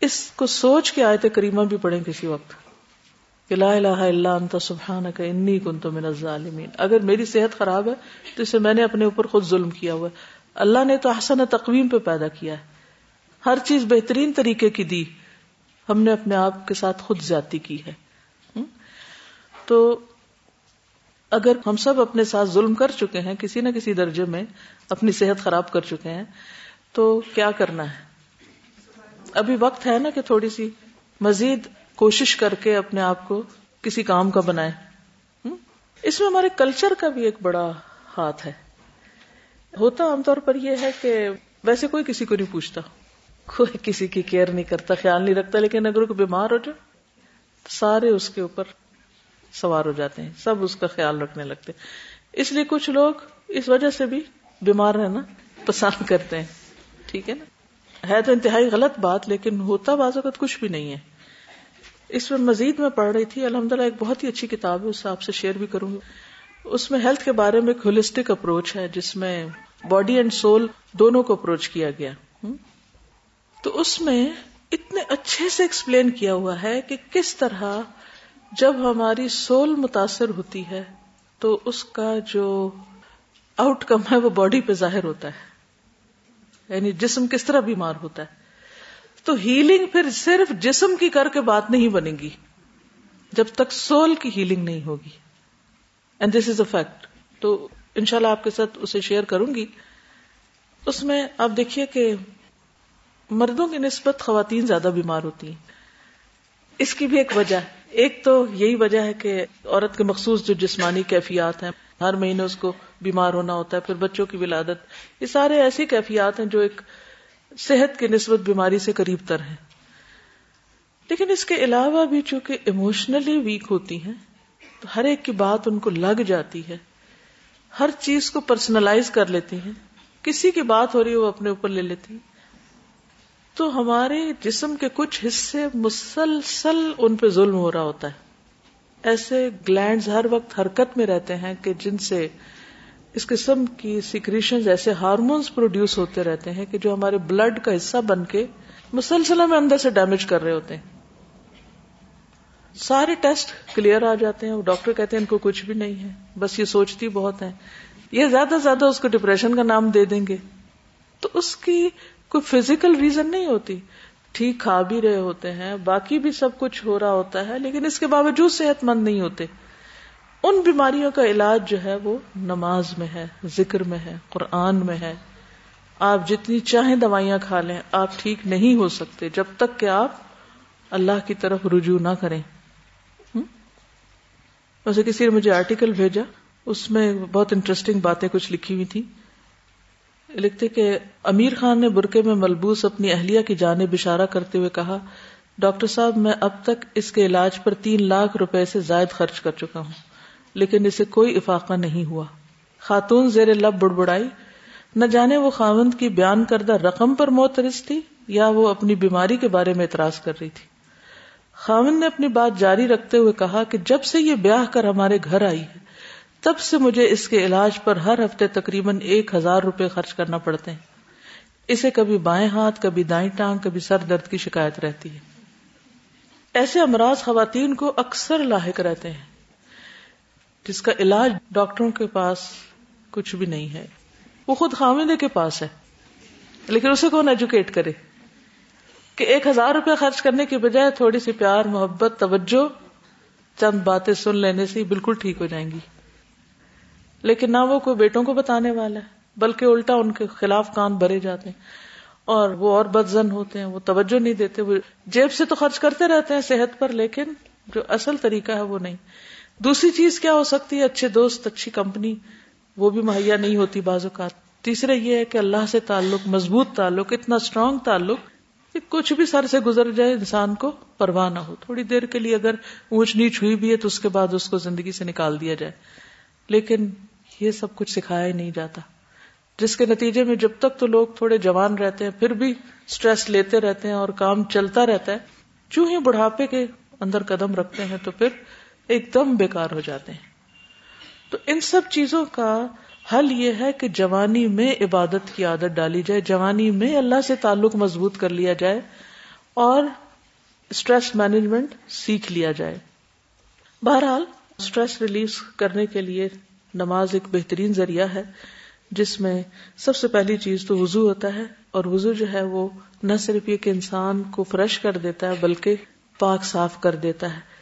اس کو سوچ کے آئے کریمہ بھی پڑھیں کسی وقت۔ کہ لا الہ الا انت سبحانک انی کنت من الظالمین۔ اگر میری صحت خراب ہے تو اسے میں نے اپنے اوپر خود ظلم کیا ہوا ہے۔ اللہ نے تو حسن تقویم پہ پیدا کیا ہے۔ ہر چیز بہترین طریقے کی دی۔ ہم نے اپنے آپ کے ساتھ خود زیادتی کی ہے۔ تو اگر ہم سب اپنے ساتھ ظلم کر چکے ہیں، کسی نہ کسی درجے میں اپنی صحت خراب کر چکے ہیں، تو کیا کرنا ہے؟ ابھی وقت ہے نا کہ تھوڑی سی مزید کوشش کر کے اپنے آپ کو کسی کام کا بنائے اس میں ہمارے کلچر کا بھی ایک بڑا ہاتھ ہے۔ ہوتا عام طور پر یہ ہے کہ ویسے کوئی کسی کو نہیں پوچھتا۔ کوئی کسی کی کیئر نہیں کرتا، خیال نہیں رکھتا، لیکن اگر کوئی بیمار ہو جائے تو سارے اس کے اوپر سوار ہو جاتے ہیں۔ سب اس کا خیال رکھنے لگتے اس لیے کچھ لوگ اس وجہ سے بھی بیمار رہنا پسند کرتے ہیں۔ ٹھیک ہے نا؟ ہے تو انتہائی غلط بات، لیکن ہوتا بعض اوقات کچھ بھی نہیں ہے۔ اس میں مزید میں پڑھ رہی تھی الحمد للہ ایک بہت ہی اچھی کتاب ہے، اس سے آپ سے شیئر بھی کروں گی۔ اس میں ہیلتھ کے بارے میں ایک ہولسٹک اپروچ ہے، جس میں باڈی اینڈ سول دونوں کو اپروچ کیا گیا۔ تو اس میں اتنے اچھے سے ایکسپلین کیا ہوا ہے کہ کس طرح جب ہماری سول متاثر ہوتی ہے، تو اس کا جو آؤٹ کم ہے، وہ باڈی پہ ظاہر ہوتا ہے۔ یعنی جسم کس طرح بیمار ہوتا ہے۔ تو ہیلنگ پھر صرف جسم کی کر کے بات نہیں بنے گی، جب تک سول کی ہیلنگ نہیں ہوگی۔ And this is a fact تو انشاءاللہ آپ کے ساتھ اسے شیئر کروں گی۔ اس میں آپ دیکھیے کہ مردوں کی نسبت خواتین زیادہ بیمار ہوتی ہیں۔ اس کی بھی ایک وجہ ہے۔ ایک تو یہی وجہ ہے کہ عورت کے مخصوص جو جسمانی کیفیات ہیں، ہر مہینے اس کو بیمار ہونا ہوتا ہے، پھر بچوں کی ولادت، یہ سارے ایسی کیفیات ہیں جو ایک صحت کی نسبت بیماری سے قریب تر ہیں۔ لیکن اس کے علاوہ بھی چونکہ ایموشنلی ویک ہوتی ہیں، تو ہر ایک کی بات ان کو لگ جاتی ہے۔ ہر چیز کو پرسنلائز کر لیتی ہیں۔ کسی کی بات ہو رہی ہے، وہ اپنے اوپر لے لیتی ہیں۔ تو ہمارے جسم کے کچھ حصے مسلسل ان پہ ظلم ہو رہا ہوتا ہے۔ ایسے گلینڈز ہر وقت حرکت میں رہتے ہیں کہ جن سے اس قسم کی سیکریشن ایسے ہارمونس پروڈیوس ہوتے رہتے ہیں کہ جو ہمارے بلڈ کا حصہ بن کے مسلسل میں اندر سے ڈیمیج کر رہے ہوتے ہیں۔ سارے ٹیسٹ کلیئر آ جاتے ہیں، وہ ڈاکٹر کہتے ہیں ان کو کچھ بھی نہیں ہے، بس یہ سوچتی بہت ہے یہ زیادہ سے زیادہ اس کو ڈپریشن کا نام دے دیں گے۔ تو اس کی کوئی فزیکل ریزن نہیں ہوتی۔ ٹھیک کھا بھی رہے ہوتے ہیں، باقی بھی سب کچھ ہو رہا ہوتا ہے، لیکن اس کے باوجود صحت مند نہیں ہوتے۔ ان بیماریوں کا علاج جو ہے وہ نماز میں ہے، ذکر میں ہے، قرآن میں ہے۔ آپ جتنی چاہیں دوائیاں کھا لیں، آپ ٹھیک نہیں ہو سکتے جب تک کہ آپ اللہ کی طرف رجوع نہ کریں۔ ویسے کسی نے مجھے آرٹیکل بھیجا، اس میں بہت انٹرسٹنگ باتیں کچھ لکھی ہوئی تھی لکھتے کہ امیر خان نے برقے میں ملبوس اپنی اہلیہ کی جانب اشارہ کرتے ہوئے کہا، ڈاکٹر صاحب، میں اب تک اس کے علاج پر تین لاکھ روپے سے زائد خرچ کر چکا ہوں۔ لیکن اسے کوئی افاقہ نہیں ہوا۔ خاتون زیر لب بڑبڑائی، نہ جانے وہ خاوند کی بیان کردہ رقم پر موترس تھی یا وہ اپنی بیماری کے بارے میں اعتراض کر رہی تھی۔ خاوند نے اپنی بات جاری رکھتے ہوئے کہا کہ جب سے یہ بیاہ کر ہمارے گھر آئی ہے تب سے مجھے اس کے علاج پر ہر ہفتے تقریباً ایک ہزار روپے خرچ کرنا پڑتے ہیں۔ اسے کبھی بائیں ہاتھ، کبھی دائیں ٹانگ، کبھی سر درد کی شکایت رہتی ہے۔ ایسے امراض خواتین کو اکثر لاحق رہتے ہیں۔ جس کا علاج ڈاکٹروں کے پاس کچھ بھی نہیں ہے، وہ خود خامدے کے پاس ہے، لیکن اسے کون ایجوکیٹ کرے؟ کہ ایک ہزار روپے خرچ کرنے کی بجائے تھوڑی سی پیار، محبت، توجہ، چند باتیں سن لینے سے بالکل ٹھیک ہو جائیں گی۔ لیکن نہ وہ کوئی بیٹوں کو بتانے والا ہے، بلکہ الٹا ان کے خلاف کان بھرے جاتے ہیں اور وہ اور بد زن ہوتے ہیں، وہ توجہ نہیں دیتے، وہ جیب سے تو خرچ کرتے رہتے ہیں صحت پر، لیکن جو اصل طریقہ ہے وہ نہیں۔ دوسری چیز کیا ہو سکتی ہے؟ اچھے دوست، اچھی کمپنی، وہ بھی مہیا نہیں ہوتی بعض اوقات۔ تیسرے یہ ہے کہ اللہ سے تعلق، مضبوط تعلق، اتنا اسٹرانگ تعلق کہ کچھ بھی سر سے گزر جائے انسان کو پرواہ نہ ہو۔ تھوڑی دیر کے لیے اگر اونچ نیچ ہوئی بھی ہے تو اس کے بعد اس کو زندگی سے نکال دیا جائے۔ لیکن یہ سب کچھ سکھایا ہی نہیں جاتا۔ جس کے نتیجے میں جب تک تو لوگ تھوڑے جوان رہتے ہیں، پھر بھی اسٹریس لیتے رہتے ہیں اور کام چلتا رہتا ہے۔ چوں ہی بڑھاپے کے اندر قدم رکھتے ہیں تو پھر ایک دم بیکار ہو جاتے ہیں۔ تو ان سب چیزوں کا حل یہ ہے کہ جوانی میں عبادت کی عادت ڈالی جائے، جوانی میں اللہ سے تعلق مضبوط کر لیا جائے اور اسٹریس مینجمنٹ سیکھ لیا جائے۔ بہرحال اسٹریس ریلیز کرنے کے لیے نماز ایک بہترین ذریعہ ہے، جس میں سب سے پہلی چیز تو وضو ہوتا ہے اور وضو جو ہے وہ نہ صرف یہ کہ انسان کو فریش کر دیتا ہے، بلکہ پاک صاف کر دیتا ہے۔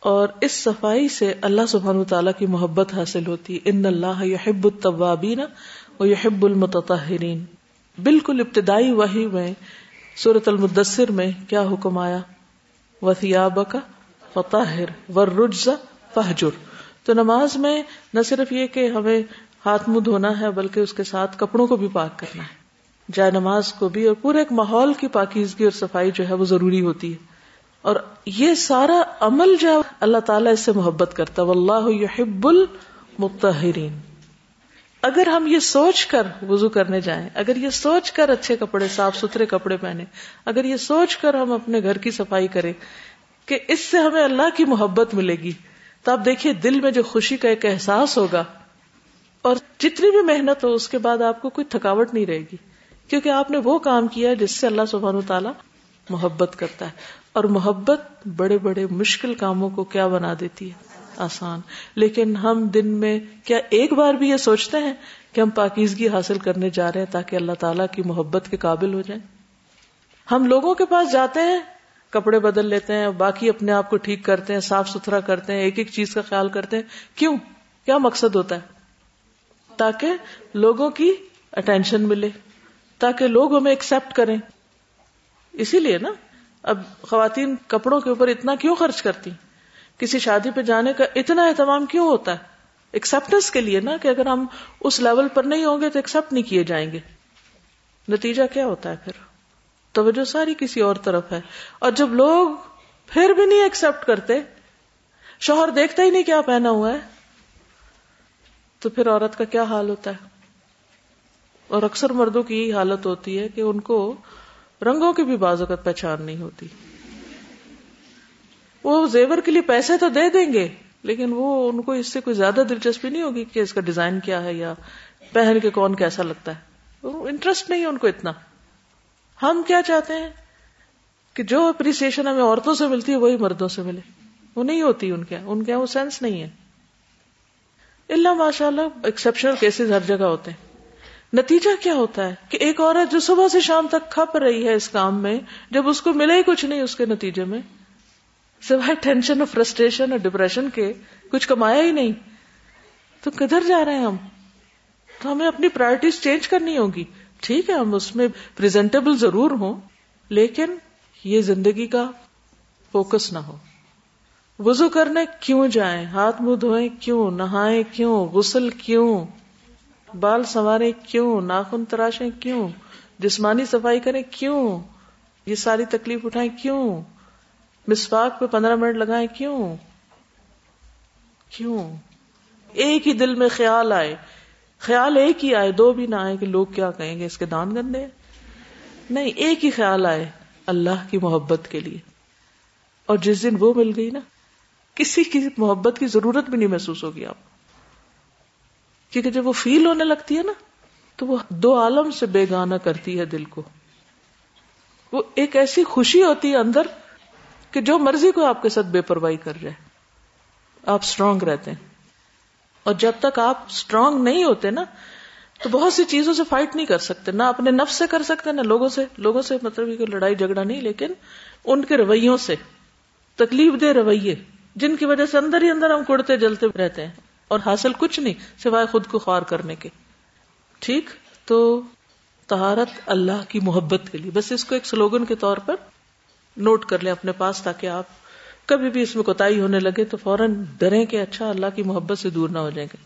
اور اس صفائی سے اللہ سبحانہ تعالیٰ کی محبت حاصل ہوتی۔ ان اللہ یحب الطوابین و یحب المتطہرین۔ بالکل ابتدائی وحی میں سورت المدثر میں کیا حکم آیا؟ وثیاب کا فطاہر ورجز فہجر تو نماز میں نہ صرف یہ کہ ہمیں ہاتھ منہ دھونا ہے، بلکہ اس کے ساتھ کپڑوں کو بھی پاک کرنا ہے۔ جائے نماز کو بھی اور پورے ایک ماحول کی پاکیزگی اور صفائی جو ہے وہ ضروری ہوتی ہے۔ اور یہ سارا عمل جو اللہ تعالیٰ اس سے محبت کرتا واللہ یحب المتحرین اگر ہم یہ سوچ کر وضو کرنے جائیں، اگر یہ سوچ کر اچھے کپڑے، صاف ستھرے کپڑے پہنے اگر یہ سوچ کر ہم اپنے گھر کی صفائی کریں کہ اس سے ہمیں اللہ کی محبت ملے گی، تو آپ دیکھیے دل میں جو خوشی کا ایک احساس ہوگا اور جتنی بھی محنت ہو، اس کے بعد آپ کو کوئی تھکاوٹ نہیں رہے گی۔ کیونکہ آپ نے وہ کام کیا جس سے اللہ سبحانہ تعالیٰ محبت کرتا ہے۔ اور محبت بڑے بڑے مشکل کاموں کو کیا بنا دیتی ہے؟ آسان۔ لیکن ہم دن میں کیا ایک بار بھی یہ سوچتے ہیں کہ ہم پاکیزگی حاصل کرنے جا رہے ہیں تاکہ اللہ تعالیٰ کی محبت کے قابل ہو جائیں؟ ہم لوگوں کے پاس جاتے ہیں، کپڑے بدل لیتے ہیں، باقی اپنے آپ کو ٹھیک کرتے ہیں، صاف ستھرا کرتے ہیں، ایک ایک چیز کا خیال کرتے ہیں۔ کیوں؟ کیا مقصد ہوتا ہے؟ تاکہ لوگوں کی اٹینشن ملے، تاکہ لوگ ہمیں ایکسپٹ کریں۔ اسی لیے نا، اب خواتین کپڑوں کے اوپر اتنا کیوں خرچ کرتی؟ کسی شادی پہ جانے کا اتنا اہتمام کیوں ہوتا ہے؟ ایکسپٹنس کے لیے نا کہ اگر ہم اس لیول پر نہیں ہوں گے تو ایکسپٹ نہیں کیے جائیں گے۔ نتیجہ کیا ہوتا ہے پھر؟ توجہ ساری کسی اور طرف ہے۔ اور جب لوگ پھر بھی نہیں ایکسپٹ کرتے، شوہر دیکھتا ہی نہیں کیا پہنا ہوا ہے۔ تو پھر عورت کا کیا حال ہوتا ہے؟ اور اکثر مردوں کی یہی حالت ہوتی ہے کہ ان کو رنگوں کی بھی بازوقت پہچان نہیں ہوتی۔ وہ زیور کے لیے پیسے تو دے دیں گے، لیکن وہ ان کو اس سے کوئی زیادہ دلچسپی نہیں ہوگی کہ اس کا ڈیزائن کیا ہے یا پہن کے کون کیسا لگتا ہے۔ انٹرسٹ نہیں ہے ان کو اتنا۔ ہم کیا چاہتے ہیں؟ کہ جو اپریسیشن ہمیں عورتوں سے ملتی ہے، وہی مردوں سے ملے۔ وہ نہیں ہوتی ان کے ان کے وہ سینس نہیں ہے۔ اللہ ماشاء اللہ ایکسپشنل کیسز ہر جگہ ہوتے ہیں۔ نتیجہ کیا ہوتا ہے کہ ایک عورت جو صبح سے شام تک کھپ رہی ہے اس کام میں، جب اس کو ملے ہی کچھ نہیں اس کے نتیجے میں، سوائے ٹینشن اور فرسٹریشن اور ڈپریشن کے، کچھ کمایا ہی نہیں۔ تو کدھر جا رہے ہیں ہم؟ تو ہمیں اپنی پرائرٹیز چینج کرنی ہوگی۔ ٹھیک ہے، ہم اس میں پریزنٹیبل ضرور ہوں، لیکن یہ زندگی کا فوکس نہ ہو۔ وضو کرنے کیوں جائیں؟ ہاتھ منہ دھوئیں کیوں؟ نہائیں کیوں؟ غسل کیوں؟ بال سنوارے کیوں؟ ناخن تراشیں کیوں؟ جسمانی صفائی کریں کیوں؟ یہ ساری تکلیف اٹھائیں کیوں؟ مسواک پہ پندرہ منٹ لگائیں کیوں؟ کیوں؟ ایک ہی دل میں خیال آئے۔ خیال ایک ہی آئے، دو بھی نہ آئے کہ لوگ کیا کہیں گے، اس کے دان گندے نہیں، ایک ہی خیال آئے، اللہ کی محبت کے لیے۔ اور جس دن وہ مل گئی نا، کسی کی محبت کی ضرورت بھی نہیں محسوس ہوگی آپ کیونکہ جب وہ فیل ہونے لگتی ہے نا، تو وہ دو عالم سے بے گانا کرتی ہے دل کو۔ وہ ایک ایسی خوشی ہوتی ہے اندر کہ جو مرضی کو آپ کے ساتھ بے پرواہی کر جائے۔ آپ اسٹرانگ رہتے ہیں۔ اور جب تک آپ اسٹرانگ نہیں ہوتے نا، تو بہت سی چیزوں سے فائٹ نہیں کر سکتے۔ نہ اپنے نفس سے کر سکتے، نہ لوگوں سے۔ لوگوں سے مطلب کوئی لڑائی جھگڑا نہیں، لیکن ان کے رویوں سے۔ تکلیف دہ رویے، جن کی وجہ سے اندر ہی اندر ہم کڑتے جلتے رہتے ہیں۔ اور حاصل کچھ نہیں سوائے خود کو خوار کرنے کے۔ ٹھیک؟ تو تہارت اللہ کی محبت کے لیے۔ بس اس کو ایک سلوگن کے طور پر نوٹ کر لیں اپنے پاس تاکہ آپ کبھی بھی اس میں کوتا ہونے لگے تو فوراً ڈریں کہ اچھا اللہ کی محبت سے دور نہ ہو جائیں گے۔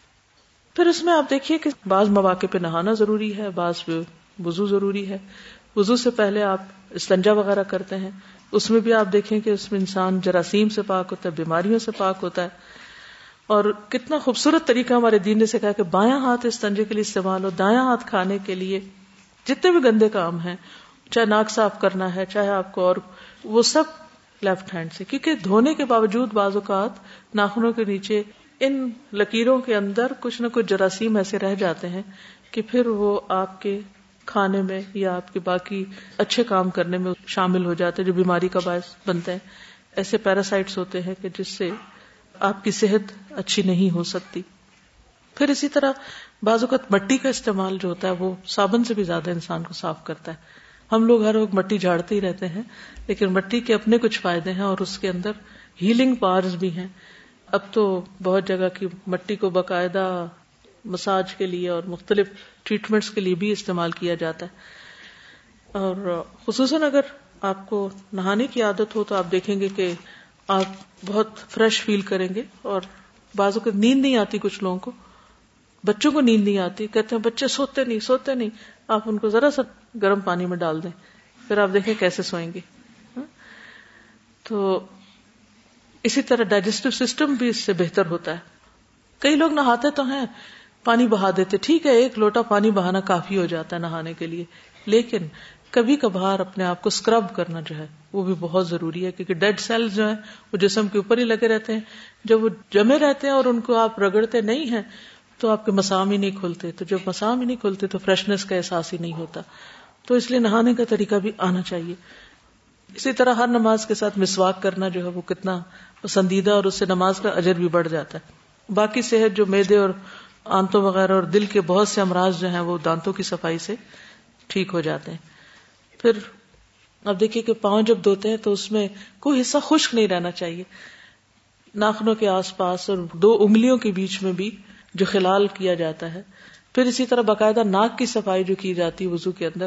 پھر اس میں آپ دیکھیے کہ بعض مواقع پہ نہانا ضروری ہے، بعض پہ وضو ضروری ہے۔ وضو سے پہلے آپ استنجا وغیرہ کرتے ہیں۔ اس میں بھی آپ دیکھیں کہ اس میں انسان جراثیم سے پاک ہوتا ہے، بیماریوں سے پاک ہوتا ہے۔ اور کتنا خوبصورت طریقہ ہمارے دین نے سکھایا کہ بایاں ہاتھ استنجے کے لیے استعمال ہو، دایاں ہاتھ کھانے کے لیے جتنے بھی گندے کام ہیں، چاہے ناک صاف کرنا ہے، چاہے آپ کو اور وہ سب لیفٹ ہینڈ سے، کیونکہ دھونے کے باوجود بعض اوقات ناخنوں کے نیچے ان لکیروں کے اندر کچھ نہ کچھ جراثیم ایسے رہ جاتے ہیں کہ پھر وہ آپ کے کھانے میں یا آپ کے باقی اچھے کام کرنے میں شامل ہو جاتے ہیں، جو بیماری کا باعث بنتے ہیں۔ ایسے پیراسائٹس ہوتے ہیں کہ جس سے آپ کی صحت اچھی نہیں ہو سکتی۔ پھر اسی طرح بعض اوقات مٹی کا استعمال جو ہوتا ہے وہ صابن سے بھی زیادہ انسان کو صاف کرتا ہے۔ ہم لوگ ہر وقت مٹی جھاڑتے ہی رہتے ہیں، لیکن مٹی کے اپنے کچھ فائدے ہیں اور اس کے اندر ہیلنگ پارز بھی ہیں۔ اب تو بہت جگہ کی مٹی کو باقاعدہ مساج کے لیے اور مختلف ٹریٹمنٹس کے لیے بھی استعمال کیا جاتا ہے۔ اور خصوصاً اگر آپ کو نہانے کی عادت ہو تو آپ دیکھیں گے کہ آپ بہت فریش فیل کریں گے اور بازو کو نیند نہیں آتی کچھ لوگوں کو۔ بچوں کو نیند نہیں آتی، کہتے ہیں بچے سوتے نہیں سوتے نہیں، آپ ان کو ذرا سا گرم پانی میں ڈال دیں، پھر آپ دیکھیں کیسے سوئیں گے۔ ہاں؟ تو اسی طرح ڈائجسٹو سسٹم بھی اس سے بہتر ہوتا ہے۔ کئی لوگ نہاتے تو ہیں، پانی بہا دیتے، ٹھیک ہے، ایک لوٹا پانی بہانا کافی ہو جاتا ہے نہانے کے لیے، لیکن کبھی کبھار اپنے آپ کو اسکرب کرنا جو ہے وہ بھی بہت ضروری ہے، کیونکہ ڈیڈ سیل جو ہے وہ جسم کے اوپر ہی لگے رہتے ہیں۔ جب وہ جمے رہتے ہیں اور ان کو آپ رگڑتے نہیں ہیں، تو آپ کے مسام ہی نہیں کھلتے۔ تو جب مسام ہی نہیں کھلتے تو فریشنس کا احساس ہی نہیں ہوتا۔ تو اس لیے نہانے کا طریقہ بھی آنا چاہیے۔ اسی طرح ہر نماز کے ساتھ مسواک کرنا جو ہے وہ کتنا پسندیدہ اور اس سے نماز کا اجر بھی بڑھ جاتا ہے۔ باقی صحت جو میدے اور آنتوں وغیرہ اور دل کے بہت سے امراض جو ہیں وہ دانتوں کی صفائی سے ٹھیک ہو جاتے ہیں۔ پھر اب دیکھیے کہ پاؤں جب دھوتے ہیں تو اس میں کوئی حصہ خشک نہیں رہنا چاہیے۔ ناخنوں کے آس پاس اور دو انگلیوں کے بیچ میں بھی جو خلال کیا جاتا ہے۔ پھر اسی طرح باقاعدہ ناک کی صفائی جو کی جاتی ہے وضو کے اندر،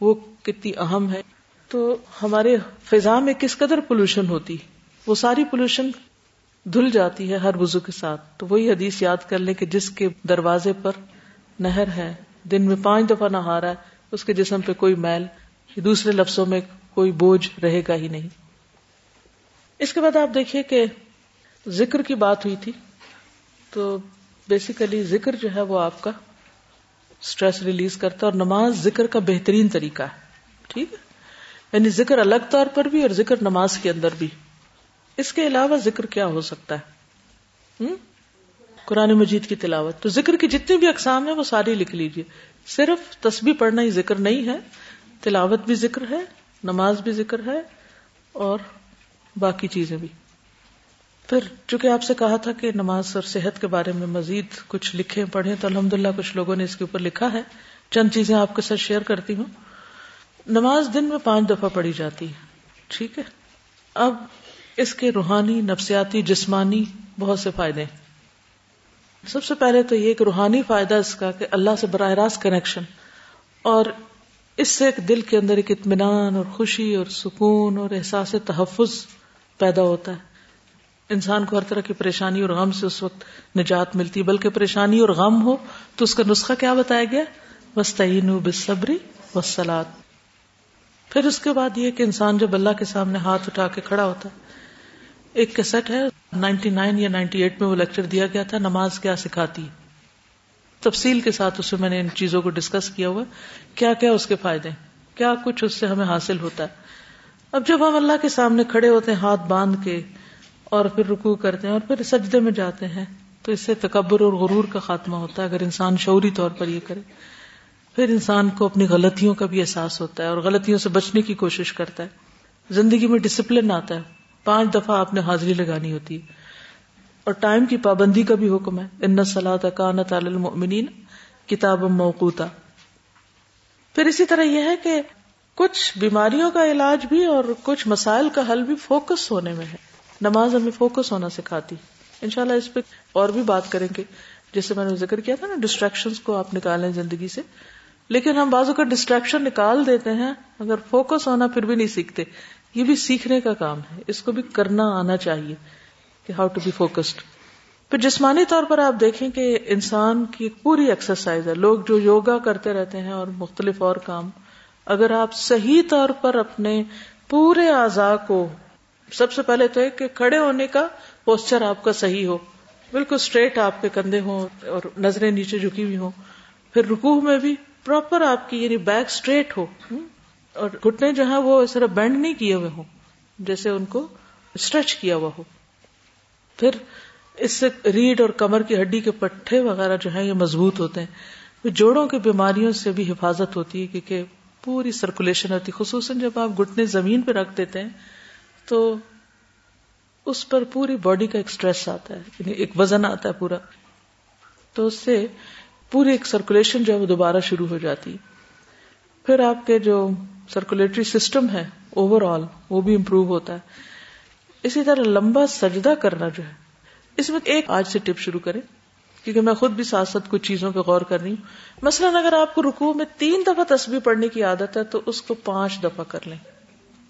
وہ کتنی اہم ہے۔ تو ہمارے فضا میں کس قدر پولوشن ہوتی؟ وہ ساری پولوشن دھل جاتی ہے ہر وضو کے ساتھ۔ تو وہی حدیث یاد کر لیں کہ جس کے دروازے پر نہر ہے، دن میں پانچ دفعہ نہا رہا ہے، اس کے جسم پہ کوئی میل دوسرے لفظوں میں کوئی بوجھ رہے گا ہی نہیں۔ اس کے بعد آپ دیکھیے کہ ذکر کی بات ہوئی تھی۔ تو بیسیکلی ذکر جو ہے وہ آپ کا اسٹریس ریلیز کرتا ہے اور نماز ذکر کا بہترین طریقہ ہے۔ ٹھیک ہے؟ یعنی ذکر الگ طور پر بھی اور ذکر نماز کے اندر بھی۔ اس کے علاوہ ذکر کیا ہو سکتا ہے؟ ہم؟ قرآن مجید کی تلاوت۔ تو ذکر کی جتنی بھی اقسام ہیں وہ ساری لکھ لیجیے صرف تسبیح پڑھنا ہی ذکر نہیں ہے۔ تلاوت بھی ذکر ہے، نماز بھی ذکر ہے اور باقی چیزیں بھی۔ پھر چونکہ آپ سے کہا تھا کہ نماز اور صحت کے بارے میں مزید کچھ لکھے پڑھے تو الحمد للہ کچھ لوگوں نے اس کے اوپر لکھا ہے۔ چند چیزیں آپ کے ساتھ شیئر کرتی ہوں۔ نماز دن میں پانچ دفعہ پڑھی جاتی ہے، ٹھیک ہے؟ اب اس کے روحانی، نفسیاتی، جسمانی بہت سے فائدے۔ ہیں سب سے پہلے تو یہ کہ روحانی فائدہ اس کا کہ اللہ سے براہ راست کنیکشن اور اس سے ایک دل کے اندر ایک اطمینان اور خوشی اور سکون اور احساس تحفظ پیدا ہوتا ہے۔ انسان کو ہر طرح کی پریشانی اور غم سے اس وقت نجات ملتی ہے۔ بلکہ پریشانی اور غم ہو تو اس کا نسخہ کیا بتایا گیا؟ وسطین بصبری وسلات پھر اس کے بعد یہ کہ انسان جب اللہ کے سامنے ہاتھ اٹھا کے کھڑا ہوتا ہے۔ ایک کیسٹ ہے، نائنٹی نائن یا نائنٹی ایٹ میں وہ لیکچر دیا گیا تھا، نماز کیا سکھاتی۔ تفصیل کے ساتھ اس میں میں نے ان چیزوں کو ڈسکس کیا ہوا کیا کیا اس کے فائدے کیا کچھ اس سے ہمیں حاصل ہوتا ہے؟ اب جب ہم اللہ کے سامنے کھڑے ہوتے ہیں، ہاتھ باندھ کے اور پھر رکو کرتے ہیں اور پھر سجدے میں جاتے ہیں، تو اس سے تکبر اور غرور کا خاتمہ ہوتا ہے۔ اگر انسان شعوری طور پر یہ کرے، پھر انسان کو اپنی غلطیوں کا بھی احساس ہوتا ہے اور غلطیوں سے بچنے کی کوشش کرتا ہے۔ زندگی میں ڈسپلن آتا ہے۔ پانچ دفعہ آپ نے حاضری لگانی ہوتی ہے۔ اور ٹائم کی پابندی کا بھی حکم ہے۔ ان سلاد کانت المؤمنین کتاب موقوتا۔ پھر اسی طرح یہ ہے کہ کچھ بیماریوں کا علاج بھی اور کچھ مسائل کا حل بھی فوکس ہونے میں ہے۔ نماز ہمیں فوکس ہونا سکھاتی۔ انشاءاللہ اس پہ اور بھی بات کریں گے۔ جیسے میں نے ذکر کیا تھا نا ڈسٹریکشن کو آپ نکالیں زندگی سے۔ لیکن ہم بازو کا ڈسٹریکشن نکال دیتے ہیں، اگر فوکس ہونا پھر بھی نہیں سیکھتے۔ یہ بھی سیکھنے کا کام ہے۔ اس کو بھی کرنا آنا چاہیے۔ کہ ہاؤ ٹو بی فوکسڈ پھر جسمانی طور پر آپ دیکھیں کہ انسان کی پوری ایکسرسائز ہے۔ لوگ جو یوگا کرتے رہتے ہیں اور مختلف اور کام، اگر آپ صحیح طور پر اپنے پورے اعضاء کو، سب سے پہلے تو ہے کہ کھڑے ہونے کا پوسچر آپ کا صحیح ہو۔ بالکل اسٹریٹ آپ کے کندھے ہوں اور نظریں نیچے جھکی ہوئی ہوں۔ پھر رکوع میں بھی پراپر آپ کی یعنی بیک اسٹریٹ ہو۔ اور گھٹنے جو ہیں وہ اس طرح بینڈ نہیں کیے ہوئے ہوں، جیسے ان کو اسٹریچ کیا ہوا ہو۔ پھر اس سے ریڑھ اور کمر کی ہڈی کے پٹھے وغیرہ جو ہیں یہ مضبوط ہوتے ہیں۔ جوڑوں کی بیماریوں سے بھی حفاظت ہوتی ہے کیونکہ پوری سرکولیشن ہوتی ہے۔ خصوصاً جب آپ گھٹنے زمین پہ رکھ دیتے ہیں تو اس پر پوری باڈی کا ایک اسٹریس آتا ہے یعنی ایک وزن آتا ہے پورا۔ تو اس سے پوری ایک سرکولیشن جو ہے وہ دوبارہ شروع ہو جاتی۔ پھر آپ کے جو سرکولیٹری سسٹم ہے اوور آل وہ بھی امپروو ہوتا ہے۔ اسی طرح لمبا سجدہ کرنا جو ہے، اس میں ایک آج سے ٹپ شروع کریں، کیونکہ میں خود بھی ساتھ ساتھ کچھ چیزوں پہ غور کر رہی ہوں۔ مثلاً اگر آپ کو رکوع میں تین دفعہ تصویر پڑھنے کی عادت ہے، تو اس کو پانچ دفعہ کر لیں۔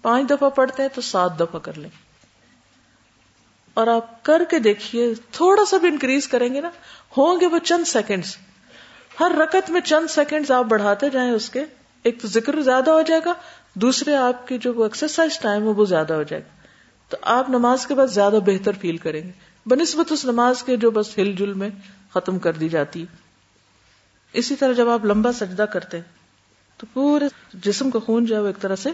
پانچ دفعہ پڑھتے ہیں تو سات دفعہ کر لیں۔ اور آپ کر کے دیکھیے، تھوڑا سا بھی انکریز کریں گے نا، ہوں گے وہ چند سیکنڈز ہر رکت میں چند سیکنڈز آپ بڑھاتے جائیں اس کے، ایک تو ذکر زیادہ ہو جائے گا، دوسرے آپ کی جو ایکسرسائز ٹائم ہے وہ زیادہ ہو جائے گا۔ تو آپ نماز کے بعد زیادہ بہتر فیل کریں گے۔ بنسبت اس نماز کے جو بس ہل جل میں ختم کر دی جاتی۔ اسی طرح جب آپ لمبا سجدہ کرتے ہیں، تو پورے جسم کا خون جو ہے وہ ایک طرح سے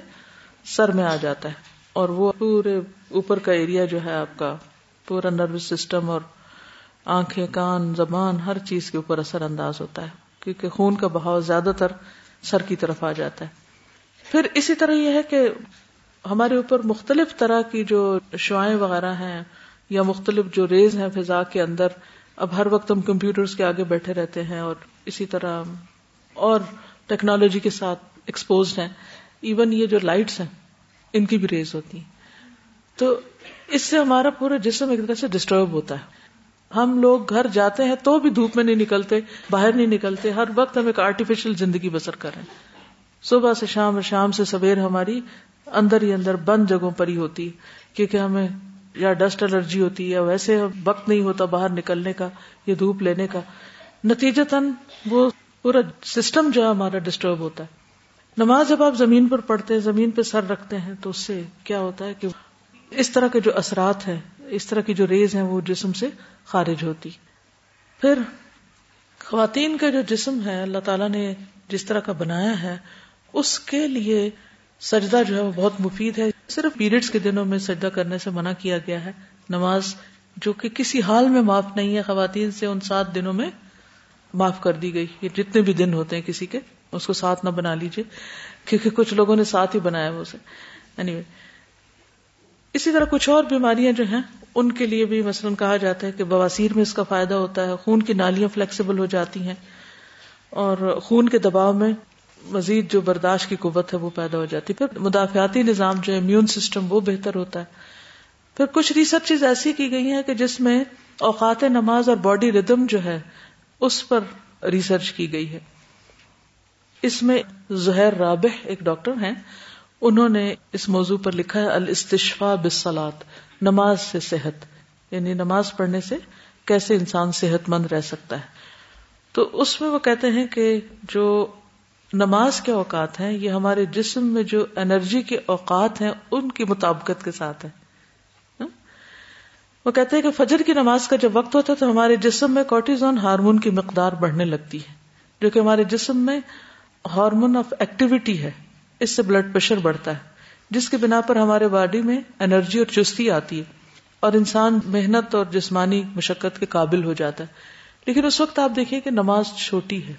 سر میں آ جاتا ہے۔ اور وہ پورے اوپر کا ایریا جو ہے آپ کا، پورا نروس سسٹم اور آنکھیں، کان، زبان، ہر چیز کے اوپر اثر انداز ہوتا ہے۔ کیونکہ خون کا بہاؤ زیادہ تر سر کی طرف آ جاتا ہے۔ پھر اسی طرح یہ ہے کہ ہمارے اوپر مختلف طرح کی جو شعائیں وغیرہ ہیں یا مختلف جو ریز ہیں فضا کے اندر، اب ہر وقت ہم کمپیوٹرز کے آگے بیٹھے رہتے ہیں اور اسی طرح اور ٹیکنالوجی کے ساتھ ایکسپوز ہیں۔ ایون یہ جو لائٹس ہیں، ان کی بھی ریز ہوتی ہیں۔ تو اس سے ہمارا پورا جسم ایک طرح سے ڈسٹرب ہوتا ہے۔ ہم لوگ گھر جاتے ہیں تو بھی دھوپ میں نہیں نکلتے، باہر نہیں نکلتے، ہر وقت ہم ایک آرٹیفیشل زندگی بسر کر رہے ہیں۔ صبح سے شام اور شام سے سویر ہماری اندر ہی اندر بند جگہوں پر ہی ہوتی، کیونکہ ہمیں یا ڈسٹ الرجی ہوتی ہے یا ویسے وقت نہیں ہوتا باہر نکلنے کا، یا دھوپ لینے کا۔ نتیجتاً وہ پورا سسٹم جو ہے ہمارا ڈسٹرب ہوتا ہے۔ نماز جب آپ زمین پر پڑھتے ہیں، زمین پہ سر رکھتے ہیں، تو اس سے کیا ہوتا ہے کہ اس طرح کے جو اثرات ہیں، اس طرح کی جو ریز ہیں، وہ جسم سے خارج ہوتی۔ پھر خواتین کا جو جسم ہے اللہ تعالیٰ نے جس طرح کا بنایا ہے، اس کے لیے سجدہ جو ہے وہ بہت مفید ہے۔ صرف پیریڈس کے دنوں میں سجدہ کرنے سے منع کیا گیا ہے۔ نماز جو کہ کسی حال میں معاف نہیں ہے، خواتین سے ان سات دنوں میں معاف کر دی گئی۔ یہ جتنے بھی دن ہوتے ہیں کسی کے، اس کو ساتھ نہ بنا لیجیے کیونکہ کچھ لوگوں نے ساتھ ہی بنایا وہ اسے۔ Anyway. اسی طرح کچھ اور بیماریاں جو ہیں، ان کے لیے بھی مثلاً کہا جاتا ہے کہ بواسیر میں اس کا فائدہ ہوتا ہے۔ خون کی نالیاں فلیکسیبل ہو جاتی ہیں اور خون کے دباؤ میں مزید جو برداشت کی قوت ہے وہ پیدا ہو جاتی ہے۔ پھر مدافعاتی نظام جو امیون سسٹم وہ بہتر ہوتا ہے۔ پھر کچھ ریسرچ ایسی کی گئی ہیں کہ جس میں اوقات نماز اور باڈی ردم جو ہے، اس پر ریسرچ کی گئی ہے۔ اس میں زہر رابح ایک ڈاکٹر ہیں۔ انہوں نے اس موضوع پر لکھا ہے الاستشفا بسلات نماز سے صحت۔ یعنی نماز پڑھنے سے کیسے انسان صحت مند رہ سکتا ہے۔ تو اس میں وہ کہتے ہیں کہ جو نماز کے اوقات ہیں، یہ ہمارے جسم میں جو انرجی کے اوقات ہیں، ان کی مطابقت کے ساتھ ہے وہ کہتے ہیں کہ فجر کی نماز کا جب وقت ہوتا ہے تو ہمارے جسم میں کوٹیزون ہارمون کی مقدار بڑھنے لگتی ہے، جو کہ ہمارے جسم میں ہارمون آف ایکٹیویٹی ہے۔ اس سے بلڈ پریشر بڑھتا ہے، جس کے بنا پر ہمارے باڈی میں انرجی اور چستی آتی ہے اور انسان محنت اور جسمانی مشقت کے قابل ہو جاتا ہے۔ لیکن اس وقت آپ دیکھیے کہ نماز چھوٹی ہے۔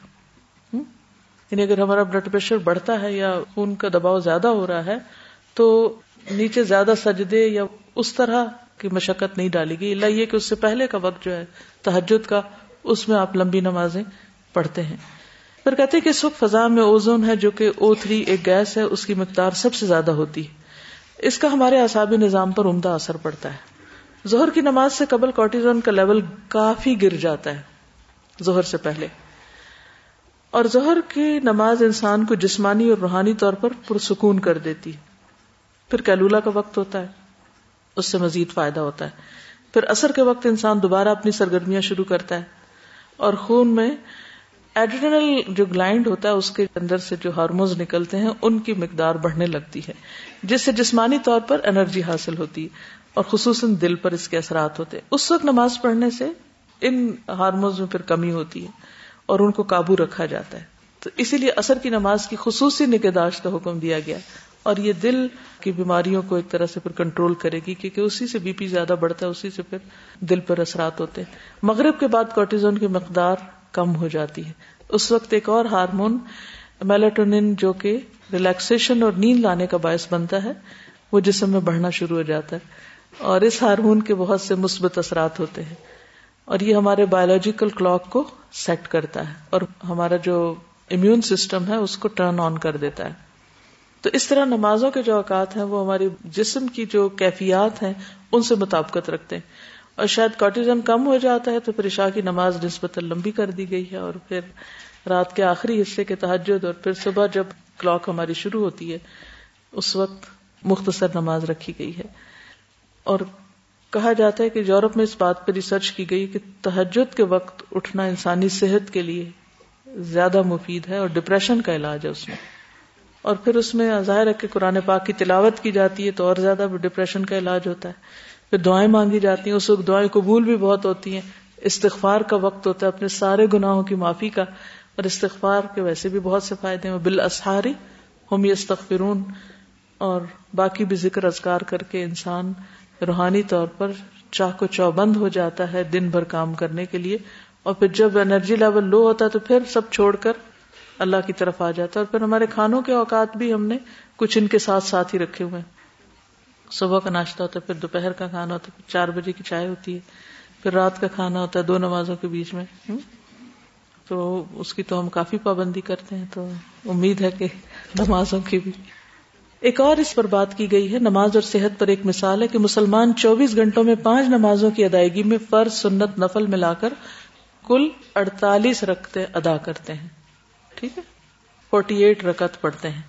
یعنی اگر ہمارا بلڈ پریشر بڑھتا ہے یا خون کا دباؤ زیادہ ہو رہا ہے، تو نیچے زیادہ سجدے یا اس طرح کی مشقت نہیں ڈالی گئی۔ اللہ یہ کہ اس سے پہلے کا وقت جو ہے تحجد کا، اس میں آپ لمبی نمازیں پڑھتے ہیں۔ پھر کہتے کہ اس وقت فضا میں اوزون ہے جو کہ او تھری ایک گیس ہے، اس کی مقدار سب سے زیادہ ہوتی ہے۔ اس کا ہمارے اعصابی نظام پر عمدہ اثر پڑتا ہے۔ زہر کی نماز سے قبل کوٹیزون کا لیول کافی گر جاتا ہے زہر سے پہلے۔ اور زہر کی نماز انسان کو جسمانی اور روحانی طور پر پرسکون کر دیتی ہے۔ پھر کیلولا کا وقت ہوتا ہے، اس سے مزید فائدہ ہوتا ہے۔ پھر اثر کے وقت انسان دوبارہ اپنی سرگرمیاں شروع کرتا ہے۔ اور خون میں ایڈرینل جو گلائنڈ ہوتا ہے، اس کے اندر سے جو ہارمونز نکلتے ہیں، ان کی مقدار بڑھنے لگتی ہے، جس سے جسمانی طور پر انرجی حاصل ہوتی ہے۔ اور خصوصاً دل پر اس کے اثرات ہوتے ہیں۔ اس وقت نماز پڑھنے سے ان ہارمونز میں پھر کمی ہوتی ہے۔ اور ان کو قابو رکھا جاتا ہے۔ تو اسی لیے اثر کی نماز کی خصوصی نگہداشت کا حکم دیا گیا۔ اور یہ دل کی بیماریوں کو ایک طرح سے پھر کنٹرول کرے گی کیونکہ اسی سے بی پی زیادہ بڑھتا ہے، اسی سے پھر دل پر اثرات ہوتے ہیں۔ مغرب کے بعد کوٹیزون کی مقدار کم ہو جاتی ہے۔ اس وقت ایک اور ہارمون میلاٹونین جو کہ ریلیکسیشن اور نیند لانے کا باعث بنتا ہے، وہ جسم میں بڑھنا شروع ہو جاتا ہے۔ اور اس ہارمون کے بہت سے مثبت اثرات ہوتے ہیں۔ اور یہ ہمارے بایولوجیکل کلاک کو سیٹ کرتا ہے اور ہمارا جو امیون سسٹم ہے اس کو ٹرن آن کر دیتا ہے۔ تو اس طرح نمازوں کے جو اوقات ہیں وہ ہماری جسم کی جو کیفیات ہیں ان سے مطابقت رکھتے ہیں۔ اور شاید کاٹیزن کم ہو جاتا ہے تو پھر عشاء کی نماز نسبت لمبی کر دی گئی ہے اور پھر رات کے آخری حصے کے تحجد اور پھر صبح جب کلاک ہماری شروع ہوتی ہے، اس وقت مختصر نماز رکھی گئی ہے۔ اور کہا جاتا ہے کہ یورپ میں اس بات پہ ریسرچ کی گئی کہ تحجد کے وقت اٹھنا انسانی صحت کے لیے زیادہ مفید ہے اور ڈپریشن کا علاج ہے اس میں۔ اور پھر اس میں ظاہر ہے کہ قرآن پاک کی تلاوت کی جاتی ہے تو اور زیادہ ڈپریشن کا علاج ہوتا ہے۔ پھر دعائیں مانگی جاتی ہیں، اس وقت دعائیں قبول بھی بہت ہوتی ہیں۔ استغفار کا وقت ہوتا ہے اپنے سارے گناہوں کی معافی کا، اور استغفار کے ویسے بھی بہت سے فائدے ہیں۔ بالاساری ہم استغفرون اور باقی بھی ذکر ازکار کر کے انسان روحانی طور پر چاہ کو چوبند ہو جاتا ہے دن بھر کام کرنے کے لیے اور پھر جب انرجی لیول لو ہوتا ہے تو پھر سب چھوڑ کر اللہ کی طرف آ جاتا ہے اور پھر ہمارے کھانوں کے اوقات بھی ہم نے کچھ ان کے ساتھ ساتھ ہی رکھے ہوئے صبح کا ناشتہ ہوتا ہے، پھر دوپہر کا کھانا ہوتا ہے، پھر چار بجے کی چائے ہوتی ہے، پھر رات کا کھانا ہوتا ہے، دو نمازوں کے بیچ میں۔ تو اس کی تو ہم کافی پابندی کرتے ہیں، تو امید ہے کہ نمازوں کی بھی۔ ایک اور اس پر بات کی گئی ہے، نماز اور صحت پر ایک مثال ہے کہ مسلمان چوبیس گھنٹوں میں پانچ نمازوں کی ادائیگی میں فرض سنت نفل ملا کر کل اڑتالیس رکھتے ادا کرتے ہیں۔ ٹھیک ہے؟ فورٹی ایٹ رکت پڑھتے ہیں۔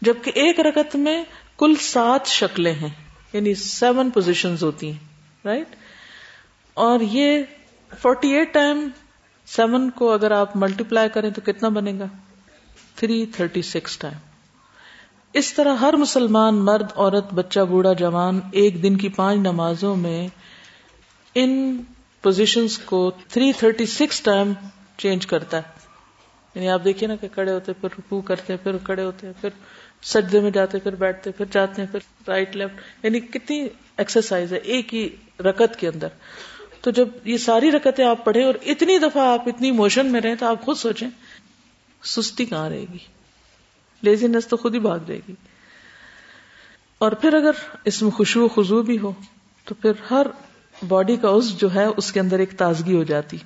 جبکہ ایک رکت میں کل سات شکلیں ہیں یعنی سیون پوزیشن ہوتی ہیں رائٹ اور یہ فورٹی ایٹ ٹائم سیون کو اگر آپ ملٹی پلائی کریں تو کتنا بنے گا؟ Three thirty six time. اس طرح ہر مسلمان مرد، عورت، بچہ، بوڑھا، جوان ایک دن کی پانچ نمازوں میں ان پوزیشنز کو three thirty six time change کرتا ہے۔ یعنی آپ دیکھیے نا کہ کھڑے ہوتے پھر رکو کرتے پھر کھڑے ہوتے پھر سجدے میں جاتے پھر بیٹھتے پھر جاتے ہیں، پھر رائٹ لیفٹ یعنی کتنی ایکسرسائز ہے ایک ہی رکت کے اندر۔ تو جب یہ ساری رکتیں آپ پڑھیں اور اتنی دفعہ آپ اتنی موشن میں رہیں تو آپ خود سوچیں، سستی کہاں رہے گی؟ لیزینس تو خود ہی بھاگ جائے گی۔ اور پھر اگر اس میں خوشبو خزو بھی ہو، تو پھر ہر باڈی کا اس جو ہے، اس کے اندر ایک تازگی ہو جاتی۔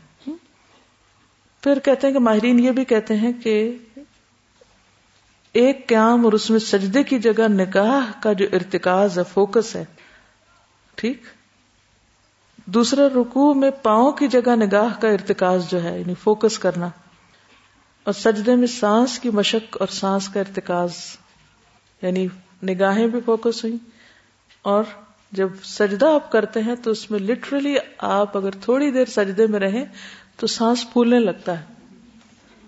پھر کہتے ہیں کہ ماہرین یہ بھی کہتے ہیں کہ ایک قیام اور اس میں سجدے کی جگہ نکاح کا جو ارتکاز ہے فوکس ہے، ٹھیک؟ دوسرا رکوع میں پاؤں کی جگہ نگاہ کا ارتکاز جو ہے یعنی فوکس کرنا۔ اور سجدے میں سانس کی مشق اور سانس کا ارتکاز یعنی نگاہیں بھی فوکس ہوئی اور جب سجدہ آپ کرتے ہیں تو اس میں لٹرلی آپ اگر تھوڑی دیر سجدے میں رہیں تو سانس پھولنے لگتا ہے۔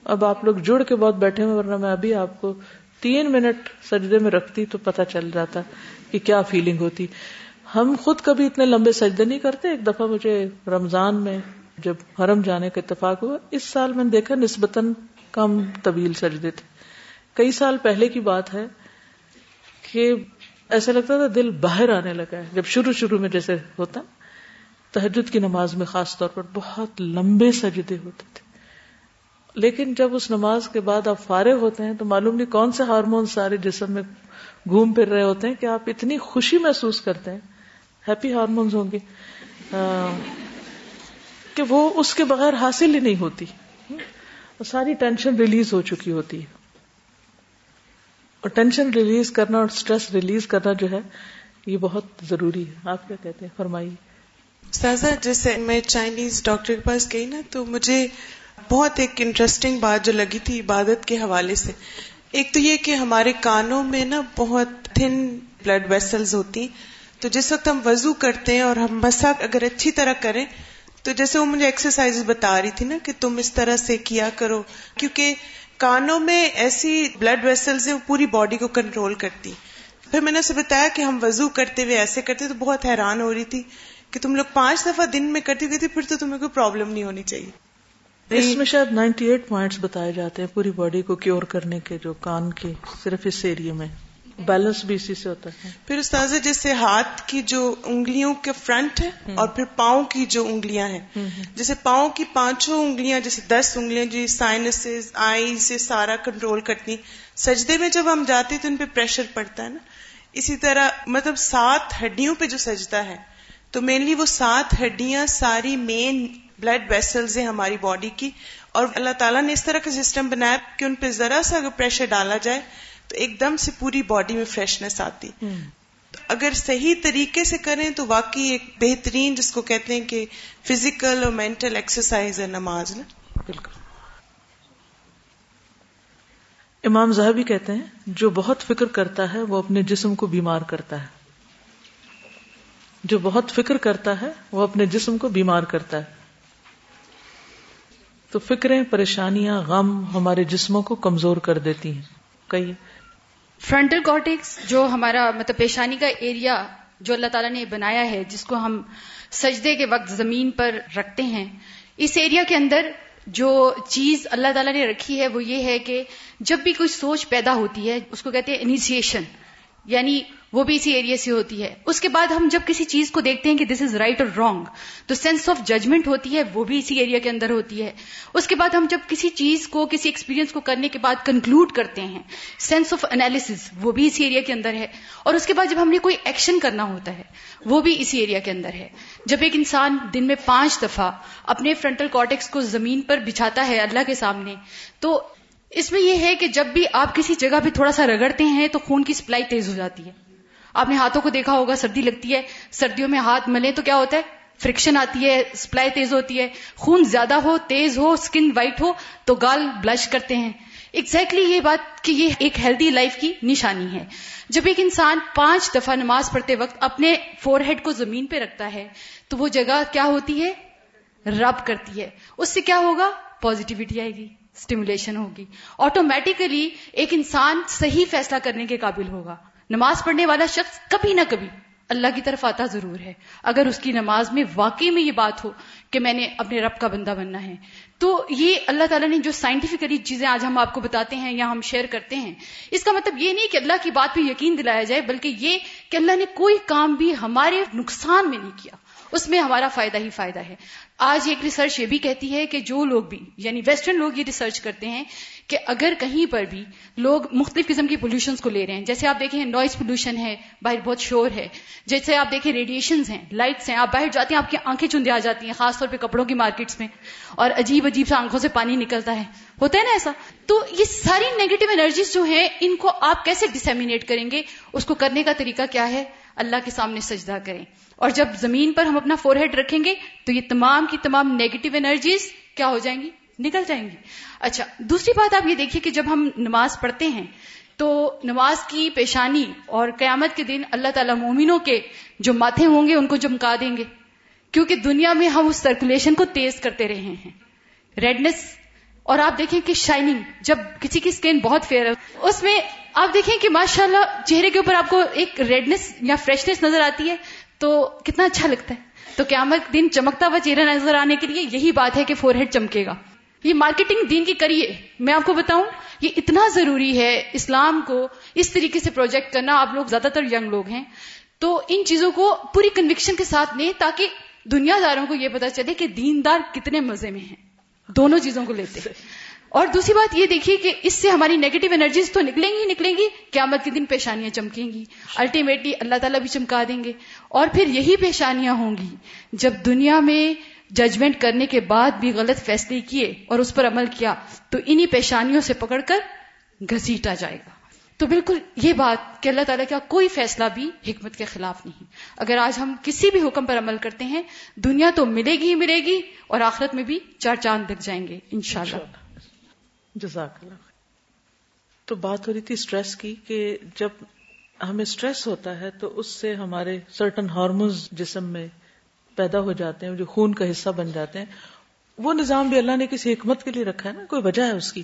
اب آپ لوگ جڑ کے بہت بیٹھے ہوئے ورنہ میں ابھی آپ کو تین منٹ سجدے میں رکھتی تو پتہ چل جاتا کہ کیا فیلنگ ہوتی۔ ہم خود کبھی اتنے لمبے سجدے نہیں کرتے۔ ایک دفعہ مجھے رمضان میں جب حرم جانے کا اتفاق ہوا، اس سال میں نے دیکھا نسبتاً کم طویل سجدے تھے۔ کئی سال پہلے کی بات ہے کہ ایسا لگتا تھا دل باہر آنے لگا ہے۔ جب شروع شروع میں جیسے ہوتا تحجد کی نماز میں خاص طور پر بہت لمبے سجدے ہوتے تھے۔ لیکن جب اس نماز کے بعد آپ فارغ ہوتے ہیں تو معلوم نہیں کون سے ہارمون سارے جسم میں گھوم پھر رہے ہوتے ہیں کہ آپ اتنی خوشی محسوس کرتے ہیں۔ ہیپی ہارمونس ہوں گے۔ کہ وہ اس کے بغیر حاصل ہی نہیں ہوتی۔ ساری ٹینشن ریلیز ہو چکی ہوتی ہے۔ اور ٹینشن ریلیز کرنا اور اسٹریس ریلیز کرنا جو ہے، یہ بہت ضروری ہے۔ آپ کیا کہتے ہیں؟ فرمائیے۔ سازا جیسے میں چائنیز ڈاکٹر کے پاس گئی نا، تو مجھے بہت ایک انٹرسٹنگ بات جو لگی تھی عبادت کے حوالے سے۔ ایک تو یہ کہ ہمارے کانوں میں نا بہت تھن بلڈ ویسلز ہوتی۔ تو جس وقت ہم وضو کرتے ہیں اور ہم مسا اگر اچھی طرح کریں تو جیسے وہ مجھے ایکسرسائز بتا رہی تھی نا کہ تم اس طرح سے کیا کرو، کیونکہ کانوں میں ایسی بلڈ ویسلز ہیں، وہ پوری باڈی کو کنٹرول کرتی۔ پھر میں نے اسے بتایا کہ ہم وضو کرتے ہوئے ایسے کرتے تو بہت حیران ہو رہی تھی کہ تم لوگ پانچ دفعہ دن میں کرتی ہوئی تھی، پھر تو تمہیں کوئی پرابلم نہیں ہونی چاہیے۔ اس میں شاید نائنٹی ایٹ پوائنٹس بتائے جاتے ہیں پوری باڈی کو کیور کرنے کے جو کان کے، صرف اس ایریے میں۔ بیلنس بھی اسی سے ہوتا ہے۔ پھر استاذ جیسے ہاتھ کی جو انگلیوں کے فرنٹ ہے اور پھر پاؤں کی جو انگلیاں ہیں۔ جیسے پاؤں کی پانچوں انگلیاں جیسے دس انگلیاں جو سائنس آئی سے سارا کنٹرول کرتی۔ سجدے میں جب ہم جاتے تو ان پہ پریشر پڑتا ہے نا۔ اسی طرح مطلب سات ہڈیوں پہ جو سجدہ ہے تو مینلی وہ سات ہڈیاں ساری مین بلڈ ویسلز ہیں ہماری باڈی کی۔ اور اللہ تعالیٰ نے اس طرح کا سسٹم بنایا کہ ان پہ ذرا سا اگر پریشر ڈالا جائے تو ایک دم سے پوری باڈی میں فریشنس آتی۔ اگر صحیح طریقے سے کریں تو واقعی ایک بہترین جس کو کہتے ہیں کہ فزیکل اور مینٹل ایکسرسائز ہے نماز نا۔ بالکل۔ امام زہبی کہتے ہیں جو بہت فکر کرتا ہے وہ اپنے جسم کو بیمار کرتا ہے۔ جو بہت فکر کرتا ہے وہ اپنے جسم کو بیمار کرتا ہے۔ تو فکریں پریشانیاں غم ہمارے جسموں کو کمزور کر دیتی ہیں۔ کئی فرنٹل کارٹیکس جو ہمارا مطلب پیشانی کا ایریا جو اللہ تعالیٰ نے بنایا ہے، جس کو ہم سجدے کے وقت زمین پر رکھتے ہیں، اس ایریا کے اندر جو چیز اللہ تعالیٰ نے رکھی ہے وہ یہ ہے کہ جب بھی کوئی سوچ پیدا ہوتی ہے، اس کو کہتے ہیں انیشیشن یعنی وہ بھی اسی ایریا سے ہوتی ہے۔ اس کے بعد ہم جب کسی چیز کو دیکھتے ہیں کہ دس از رائٹ اور رانگ تو سینس آف ججمنٹ ہوتی ہے، وہ بھی اسی ایریا کے اندر ہوتی ہے۔ اس کے بعد ہم جب کسی چیز کو، کسی ایکسپیرینس کو کرنے کے بعد کنکلوڈ کرتے ہیں سینس آف انالیس وہ بھی اسی ایریا کے اندر ہے۔ اور اس کے بعد جب ہم نے کوئی ایکشن کرنا ہوتا ہے، وہ بھی اسی ایریا کے اندر ہے۔ جب ایک انسان دن میں پانچ دفعہ اپنے فرنٹل کارٹیکس کو زمین پر بچھاتا ہے اللہ کے سامنے، تو اس میں یہ ہے کہ جب بھی آپ کسی جگہ پہ تھوڑا سا رگڑتے ہیں تو خون کی سپلائی تیز ہو جاتی ہے۔ آپ نے ہاتھوں کو دیکھا ہوگا، سردی لگتی ہے، سردیوں میں ہاتھ ملے تو کیا ہوتا ہے؟ فرکشن آتی ہے، سپلائی تیز ہوتی ہے۔ خون زیادہ ہو، تیز ہو اسکن وائٹ ہو تو گال بلش کرتے ہیں۔ ایگزیکٹلی exactly یہ بات کہ یہ ایک ہیلدی لائف کی نشانی ہے۔ جب ایک انسان پانچ دفعہ نماز پڑھتے وقت اپنے فور ہیڈ کو زمین پہ رکھتا ہے تو وہ جگہ کیا ہوتی ہے؟ رب کرتی ہے۔ اس سے کیا ہوگا؟ پوزیٹیوٹی آئے گی۔ اسٹیمولیشن ہوگی۔ آٹومیٹیکلی ایک انسان صحیح فیصلہ کرنے کے قابل ہوگا۔ نماز پڑھنے والا شخص کبھی نہ کبھی اللہ کی طرف آتا ضرور ہے۔ اگر اس کی نماز میں واقعی میں یہ بات ہو کہ میں نے اپنے رب کا بندہ بننا ہے، تو یہ اللہ تعالیٰ نے جو سائنٹیفکلی چیزیں آج ہم آپ کو بتاتے ہیں یا ہم شیئر کرتے ہیں، اس کا مطلب یہ نہیں کہ اللہ کی بات پہ یقین دلایا جائے، بلکہ یہ کہ اللہ نے کوئی کام بھی ہمارے نقصان میں نہیں کیا۔ اس میں ہمارا فائدہ ہی فائدہ ہے۔ آج ایک ریسرچ یہ بھی کہتی ہے کہ جو لوگ بھی یعنی ویسٹرن لوگ یہ ریسرچ کرتے ہیں کہ اگر کہیں پر بھی لوگ مختلف قسم کی پولوشنس کو لے رہے ہیں، جیسے آپ دیکھیں نوائز پولوشن ہے، باہر بہت شور ہے، جیسے آپ دیکھیں ریڈیشنز ہیں لائٹس ہیں، آپ باہر جاتے ہیں، آپ کی آنکھیں چندے آ جاتی ہیں، خاص طور پہ کپڑوں کی مارکیٹس میں، اور عجیب عجیب سے آنکھوں سے پانی نکلتا ہے۔ ہوتا ہے نا ایسا؟ تو یہ ساری نیگیٹو انرجیز جو ہیں، ان کو آپ کیسے ڈسمینیٹ کریں گے؟ اس کو کرنے کا طریقہ کیا ہے؟ اللہ کے سامنے سجدہ کریں۔ اور جب زمین پر ہم اپنا فور ہیڈ رکھیں گے تو یہ تمام کی تمام نیگیٹو انرجیز کیا ہو جائیں گی؟ نکل جائیں گی۔ اچھا دوسری بات آپ یہ دیکھیے کہ جب ہم نماز پڑھتے ہیں تو نماز کی پیشانی اور قیامت کے دن اللہ تعالی مومنوں کے جو ماتھے ہوں گے ان کو چمکا دیں گے۔ کیونکہ دنیا میں ہم اس سرکولیشن کو تیز کرتے رہے ہیں۔ ریڈنس اور آپ دیکھیں کہ شائننگ جب کسی کی اسکن بہت فیئر ہے، اس میں آپ دیکھیں کہ ماشاء اللہ چہرے کے اوپر آپ کو ایک ریڈنس یا فریشنس نظر آتی ہے۔ تو کتنا اچھا لگتا ہے۔ تو قیامت دن چمکتا ہوا چہرہ نظر آنے کے لیے یہی بات ہے کہ فور ہیڈ چمکے گا۔ یہ مارکیٹنگ دین کی کریے میں آپ کو بتاؤں، یہ اتنا ضروری ہے اسلام کو اس طریقے سے پروجیکٹ کرنا۔ آپ لوگ زیادہ تر ینگ لوگ ہیں۔ تو ان چیزوں کو پوری کنوکشن کے ساتھ لیں تاکہ دنیا داروں کو یہ پتا چلے کہ دیندار کتنے مزے میں ہیں۔ دونوں چیزوں کو لیتے۔ اور دوسری بات یہ دیکھیے کہ اس سے ہماری نیگیٹو انرجیز تو نکلیں گی نکلیں گی۔ قیامت کے دن پیشانیاں چمکیں گی۔ الٹیمیٹلی اللہ تعالیٰ بھی چمکا دیں گے۔ اور پھر یہی پیشانیاں ہوں گی۔ جب دنیا میں ججمنٹ کرنے کے بعد بھی غلط فیصلے کیے اور اس پر عمل کیا، تو انہی پیشانیوں سے پکڑ کر گھسیٹا جائے گا۔ تو بالکل یہ بات کہ اللہ تعالیٰ کا کوئی فیصلہ بھی حکمت کے خلاف نہیں۔ اگر آج ہم کسی بھی حکم پر عمل کرتے ہیں، دنیا تو ملے گی ہی ملے گی اور آخرت میں بھی چار چاند لگ جائیں گے، انشاءاللہ۔ جزاک اللہ تو بات ہو رہی تھی اسٹریس کی کہ جب ہمیں اسٹریس ہوتا ہے تو اس سے ہمارے سرٹن ہارمونز جسم میں پیدا ہو جاتے ہیں، جو خون کا حصہ بن جاتے ہیں۔ وہ نظام بھی اللہ نے کسی حکمت کے لیے رکھا ہے نا، کوئی وجہ ہے اس کی۔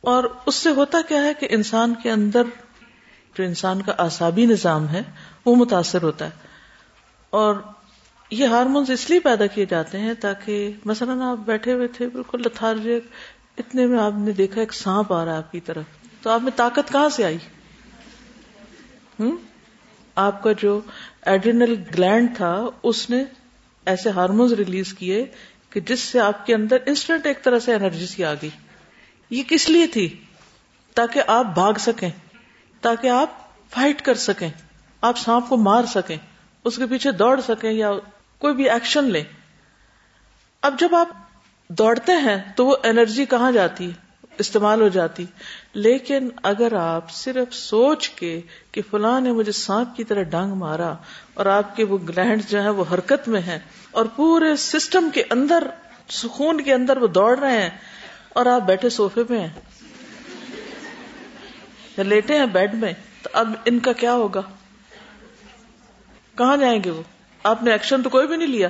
اور اس سے ہوتا کیا ہے کہ انسان کے اندر جو انسان کا آسابی نظام ہے، وہ متاثر ہوتا ہے۔ اور یہ ہارمونز اس لیے پیدا کیے جاتے ہیں تاکہ مثلاً آپ بیٹھے ہوئے تھے، بالکل لتھارجک، اتنے میں آپ نے دیکھا ایک سانپ آ رہا ہے آپ کی طرف۔ تو آپ میں طاقت کہاں سے آئی؟ ہوں آپ کا جو ایڈرینل گلینڈ تھا، اس نے ایسے ہارمونز ریلیز کیے کہ جس سے آپ کے اندر انسٹنٹ ایک طرح سے انرجی سی آ گئی۔ یہ کس لیے تھی؟ تاکہ آپ بھاگ سکیں، تاکہ آپ فائٹ کر سکیں، آپ سانپ کو مار سکیں، اس کے پیچھے دوڑ سکیں یا کوئی بھی ایکشن لیں۔ اب جب آپ دوڑتے ہیں تو وہ انرجی کہاں جاتی؟ ہے استعمال ہو جاتی۔ لیکن اگر آپ صرف سوچ کے کہ فلاں نے مجھے سانپ کی طرح ڈانگ مارا اور آپ کے وہ گلینڈ جو ہے وہ حرکت میں ہیں اور پورے سسٹم کے اندر، سکون کے اندر وہ دوڑ رہے ہیں اور آپ بیٹھے سوفے پہ ہیں یا لیٹے ہیں بیڈ میں، تو اب ان کا کیا ہوگا؟ کہاں جائیں گے وہ؟ آپ نے ایکشن تو کوئی بھی نہیں لیا۔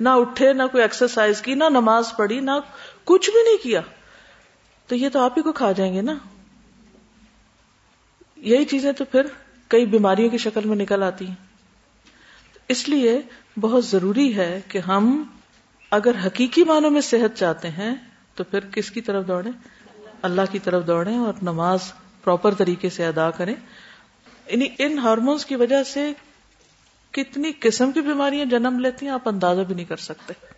نہ اٹھے، نہ کوئی ایکسرسائز کی، نہ نماز پڑھی، نہ کچھ بھی نہیں کیا۔ تو یہ تو آپ ہی کو کھا جائیں گے نا۔ یہی چیزیں تو پھر کئی بیماریوں کی شکل میں نکل آتی ہیں۔ اس لیے بہت ضروری ہے کہ ہم اگر حقیقی معنوں میں صحت چاہتے ہیں تو پھر کس کی طرف دوڑیں؟ اللہ کی طرف دوڑیں اور نماز پراپر طریقے سے ادا کریں۔ یعنی ان ہارمونس کی وجہ سے کتنی قسم کی بیماریاں جنم لیتی ہیں، آپ اندازہ بھی نہیں کر سکتے۔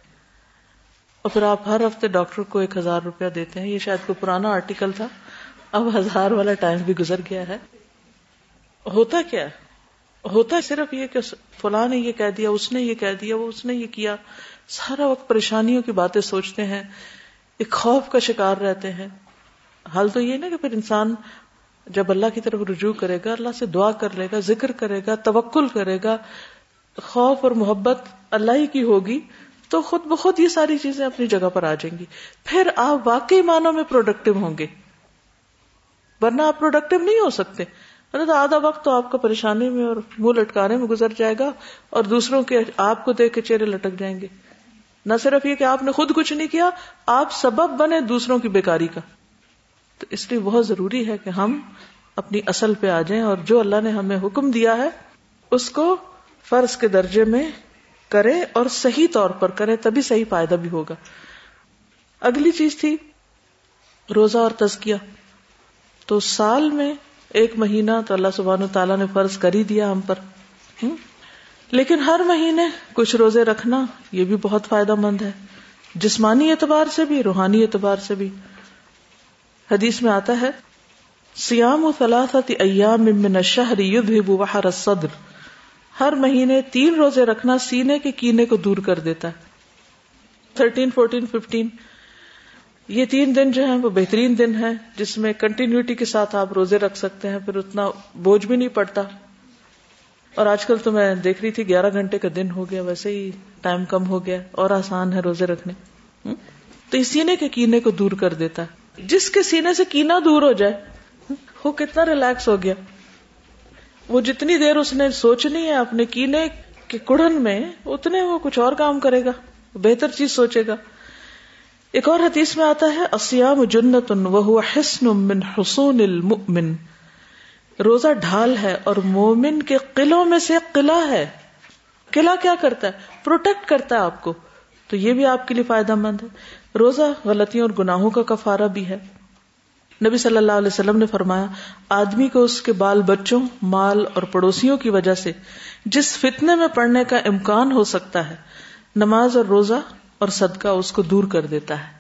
اور پھر آپ ہر ہفتے ڈاکٹر کو ایک ہزار روپیہ دیتے ہیں، یہ شاید کوئی پرانا آرٹیکل تھا۔ اب ہزار والا ٹائم بھی گزر گیا ہے۔ ہوتا کیا ہوتا صرف یہ کہ فلاں نے یہ کہہ دیا، اس نے یہ کہہ دیا، وہ اس نے یہ کیا۔ سارا وقت پریشانیوں کی باتیں سوچتے ہیں، ایک خوف کا شکار رہتے ہیں۔ حال تو یہ نا کہ پھر انسان جب اللہ کی طرف رجوع کرے گا، اللہ سے دعا کر لے گا، ذکر کرے گا، توکل کرے گا، خوف اور محبت اللہ ہی کی ہوگی۔ تو خود بخود یہ ساری چیزیں اپنی جگہ پر آ جائیں گی۔ پھر آپ واقعی معنوں میں پروڈکٹیو ہوں گے۔ ورنہ آپ پروڈکٹیو نہیں ہو سکتے۔ تو آدھا وقت تو آپ کا پریشانی میں اور منہ لٹکانے میں گزر جائے گا اور دوسروں کے آپ کو دیکھ کے چہرے لٹک جائیں گے۔ نہ صرف یہ کہ آپ نے خود کچھ نہیں کیا، آپ سبب بنے دوسروں کی بیکاری کا۔ تو اس لیے بہت ضروری ہے کہ ہم اپنی اصل پہ آ جائیں اور جو اللہ نے ہمیں حکم دیا ہے، اس کو فرض کے درجے میں کرے اور صحیح طور پر کرے تبھی صحیح فائدہ بھی ہوگا۔ اگلی چیز تھی روزہ اور تزکیہ۔ تو سال میں ایک مہینہ تو اللہ سبحان تعالیٰ نے فرض کر ہی دیا ہم پر۔ لیکن ہر مہینے کچھ روزے رکھنا یہ بھی بہت فائدہ مند ہے۔ جسمانی اعتبار سے بھی، روحانی اعتبار سے بھی۔ حدیث میں آتا ہے، سیام و ثلاثت ایام من الشہر یذہب وحر الصدر ہر مہینے تین روزے رکھنا سینے کے کینے کو دور کر دیتا ہے۔ تھرٹین، فورٹین، ففٹین، یہ تین دن جو ہیں وہ بہترین دن ہے جس میں کنٹینیوٹی کے ساتھ آپ روزے رکھ سکتے ہیں، پھر اتنا بوجھ بھی نہیں پڑتا۔ اور آج کل تو میں دیکھ رہی تھی گیارہ گھنٹے کا دن ہو گیا، ویسے ہی ٹائم کم ہو گیا اور آسان ہے روزے رکھنے۔ تو اس سینے کے کینے کو دور کر دیتا ہے۔ جس کے سینے سے کینا دور ہو جائے وہ کتنا ریلیکس ہو گیا۔ وہ جتنی دیر اس نے سوچنی ہے اپنے کینے کے کڑن میں، اتنے وہ کچھ اور کام کرے گا، بہتر چیز سوچے گا۔ ایک اور حدیث میں آتا ہے اسیام جنت وہ حسن من حسون المؤمن۔ روزہ ڈھال ہے اور مومن کے قلعوں میں سے قلعہ ہے۔ قلعہ کیا کرتا ہے؟ پروٹیکٹ کرتا ہے آپ کو۔ تو یہ بھی آپ کے لیے فائدہ مند ہے۔ روزہ غلطیوں اور گناہوں کا کفارہ بھی ہے۔ نبی صلی اللہ علیہ وسلم نے فرمایا، آدمی کو اس کے بال بچوں، مال اور پڑوسیوں کی وجہ سے جس فتنے میں پڑنے کا امکان ہو سکتا ہے، نماز اور روزہ اور صدقہ اس کو دور کر دیتا ہے۔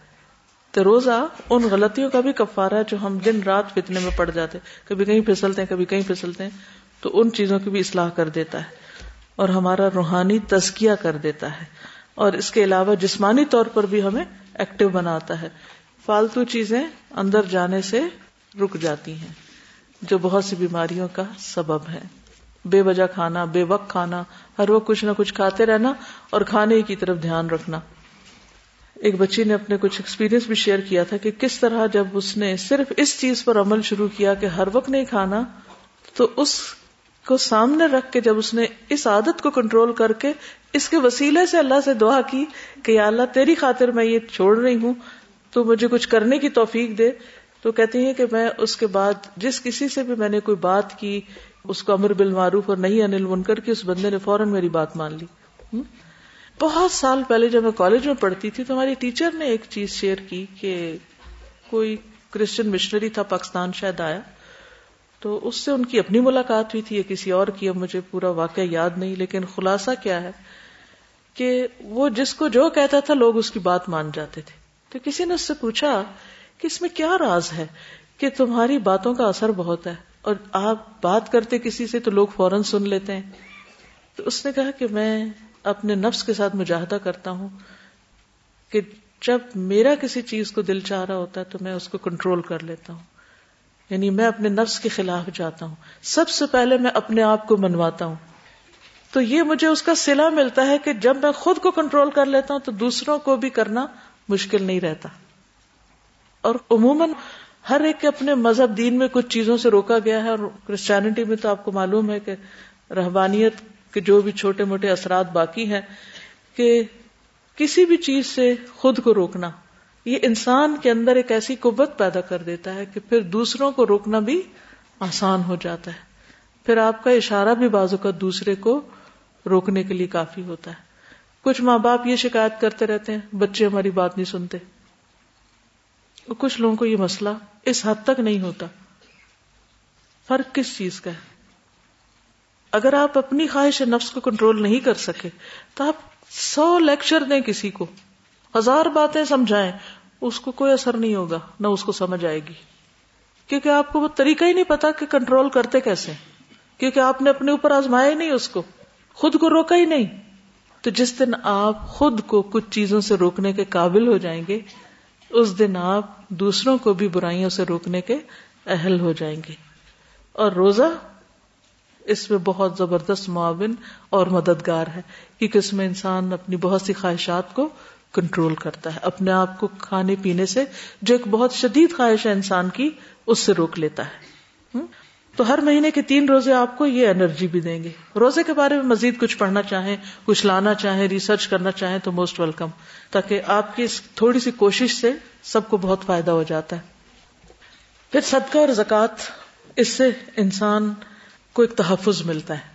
تو روزہ ان غلطیوں کا بھی کفارہ ہے جو ہم دن رات فتنے میں پڑ جاتے کبھی کہیں پھسلتے ہیں، کبھی کہیں پھسلتے ہیں۔ تو ان چیزوں کی بھی اصلاح کر دیتا ہے۔ اور ہمارا روحانی تزکیہ کر دیتا ہے۔ اور اس کے علاوہ جسمانی طور پر بھی ہمیں ایکٹیو بناتا ہے۔ فالتو چیزیں اندر جانے سے رک جاتی ہیں، جو بہت سی بیماریوں کا سبب ہے بے وجہ کھانا، بے وقت کھانا، ہر وقت کچھ نہ کچھ کھاتے رہنا اور کھانے کی طرف دھیان رکھنا۔ ایک بچی نے اپنے کچھ ایکسپیرینس بھی شیئر کیا تھا کہ کس طرح جب اس نے صرف اس چیز پر عمل شروع کیا کہ ہر وقت نہیں کھانا، تو اس کو سامنے رکھ کے جب اس نے اس عادت کو کنٹرول کر کے اس کے وسیلے سے اللہ سے دعا کی کہ یا اللہ تیری خاطر میں یہ چھوڑ رہی ہوں تو مجھے کچھ کرنے کی توفیق دے۔ تو کہتی ہیں کہ میں اس کے بعد جس کسی سے بھی میں نے کوئی بات کی، اس کو امر بل معروف اور نہیں انل منکر کی، اس بندے نے فوراً میری بات مان لی۔ بہت سال پہلے جب میں کالج میں پڑھتی تھی تو ہماری ٹیچر نے ایک چیز شیئر کی کہ کوئی کرسچن مشنری تھا، پاکستان شاید آیا۔ تو اس سے ان کی اپنی ملاقات ہوئی تھی، یا کسی اور کی، اب مجھے پورا واقعہ یاد نہیں، لیکن خلاصہ کیا ہے کہ وہ جس کو جو کہتا تھا، لوگ اس کی بات مان جاتے تھے۔ تو کسی نے اس سے پوچھا کہ اس میں کیا راز ہے کہ تمہاری باتوں کا اثر بہت ہے اور آپ بات کرتے کسی سے تو لوگ فوراً سن لیتے ہیں۔ تو اس نے کہا کہ میں اپنے نفس کے ساتھ مجاہدہ کرتا ہوں کہ جب میرا کسی چیز کو دل چاہ رہا ہوتا ہے تو میں اس کو کنٹرول کر لیتا ہوں۔ یعنی میں اپنے نفس کے خلاف جاتا ہوں۔ سب سے پہلے میں اپنے آپ کو منواتا ہوں۔ تو یہ مجھے اس کا سلا ملتا ہے کہ جب میں خود کو کنٹرول کر لیتا ہوں تو دوسروں کو بھی کرنا مشکل نہیں رہتا۔ اور عموماً ہر ایک کے اپنے مذہب دین میں کچھ چیزوں سے روکا گیا ہے اور کرسچینٹی میں تو آپ کو معلوم ہے کہ رہبانیت کے جو بھی چھوٹے موٹے اثرات باقی ہیں کہ کسی بھی چیز سے خود کو روکنا، یہ انسان کے اندر ایک ایسی قوت پیدا کر دیتا ہے کہ پھر دوسروں کو روکنا بھی آسان ہو جاتا ہے۔ پھر آپ کا اشارہ بھی بازو کا دوسرے کو روکنے کے لیے کافی ہوتا ہے۔ کچھ ماں باپ یہ شکایت کرتے رہتے ہیں، بچے ہماری بات نہیں سنتے۔ اور کچھ لوگوں کو یہ مسئلہ اس حد تک نہیں ہوتا۔ فرق کس چیز کا ہے؟ اگر آپ اپنی خواہش نفس کو کنٹرول نہیں کر سکے، تو آپ سو لیکچر دیں کسی کو۔ ہزار باتیں سمجھائیں، اس کو کوئی اثر نہیں ہوگا، نہ اس کو سمجھ آئے گی۔ کیونکہ آپ کو وہ طریقہ ہی نہیں پتا کہ کنٹرول کرتے کیسے۔ کیونکہ آپ نے اپنے اوپر آزمایا ہی نہیں اس کو۔ خود کو روکا ہی نہیں۔ تو جس دن آپ خود کو کچھ چیزوں سے روکنے کے قابل ہو جائیں گے، اس دن آپ دوسروں کو بھی برائیوں سے روکنے کے اہل ہو جائیں گے۔ اور روزہ اس میں بہت زبردست معاون اور مددگار ہے، کیونکہ اس میں انسان اپنی بہت سی خواہشات کو کنٹرول کرتا ہے، اپنے آپ کو کھانے پینے سے جو ایک بہت شدید خواہش ہے انسان کی، اس سے روک لیتا ہے۔ تو ہر مہینے کے تین روزے آپ کو یہ انرجی بھی دیں گے۔ روزے کے بارے میں مزید کچھ پڑھنا چاہیں، کچھ لانا چاہیں، ریسرچ کرنا چاہیں تو موسٹ ویلکم، تاکہ آپ کی تھوڑی سی کوشش سے سب کو بہت فائدہ ہو جاتا ہے۔ پھر صدقہ اور زکوٰۃ، اس سے انسان کو ایک تحفظ ملتا ہے۔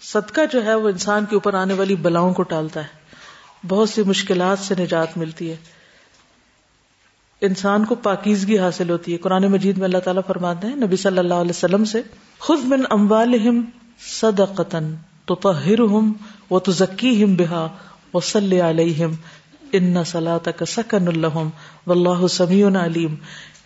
صدقہ جو ہے وہ انسان کے اوپر آنے والی بلاؤں کو ٹالتا ہے۔ بہت سی مشکلات سے نجات ملتی ہے۔ انسان کو پاکیزگی حاصل ہوتی ہے۔ قرآن مجید میں اللہ تعالیٰ فرماتے ہیں، نبی صلی اللہ علیہ وسلم سے خود من اموالہم صدقتن تطہرہم و بہا وصلی علیہم ان صلاتک سکن لہم واللہ سمیع علیم۔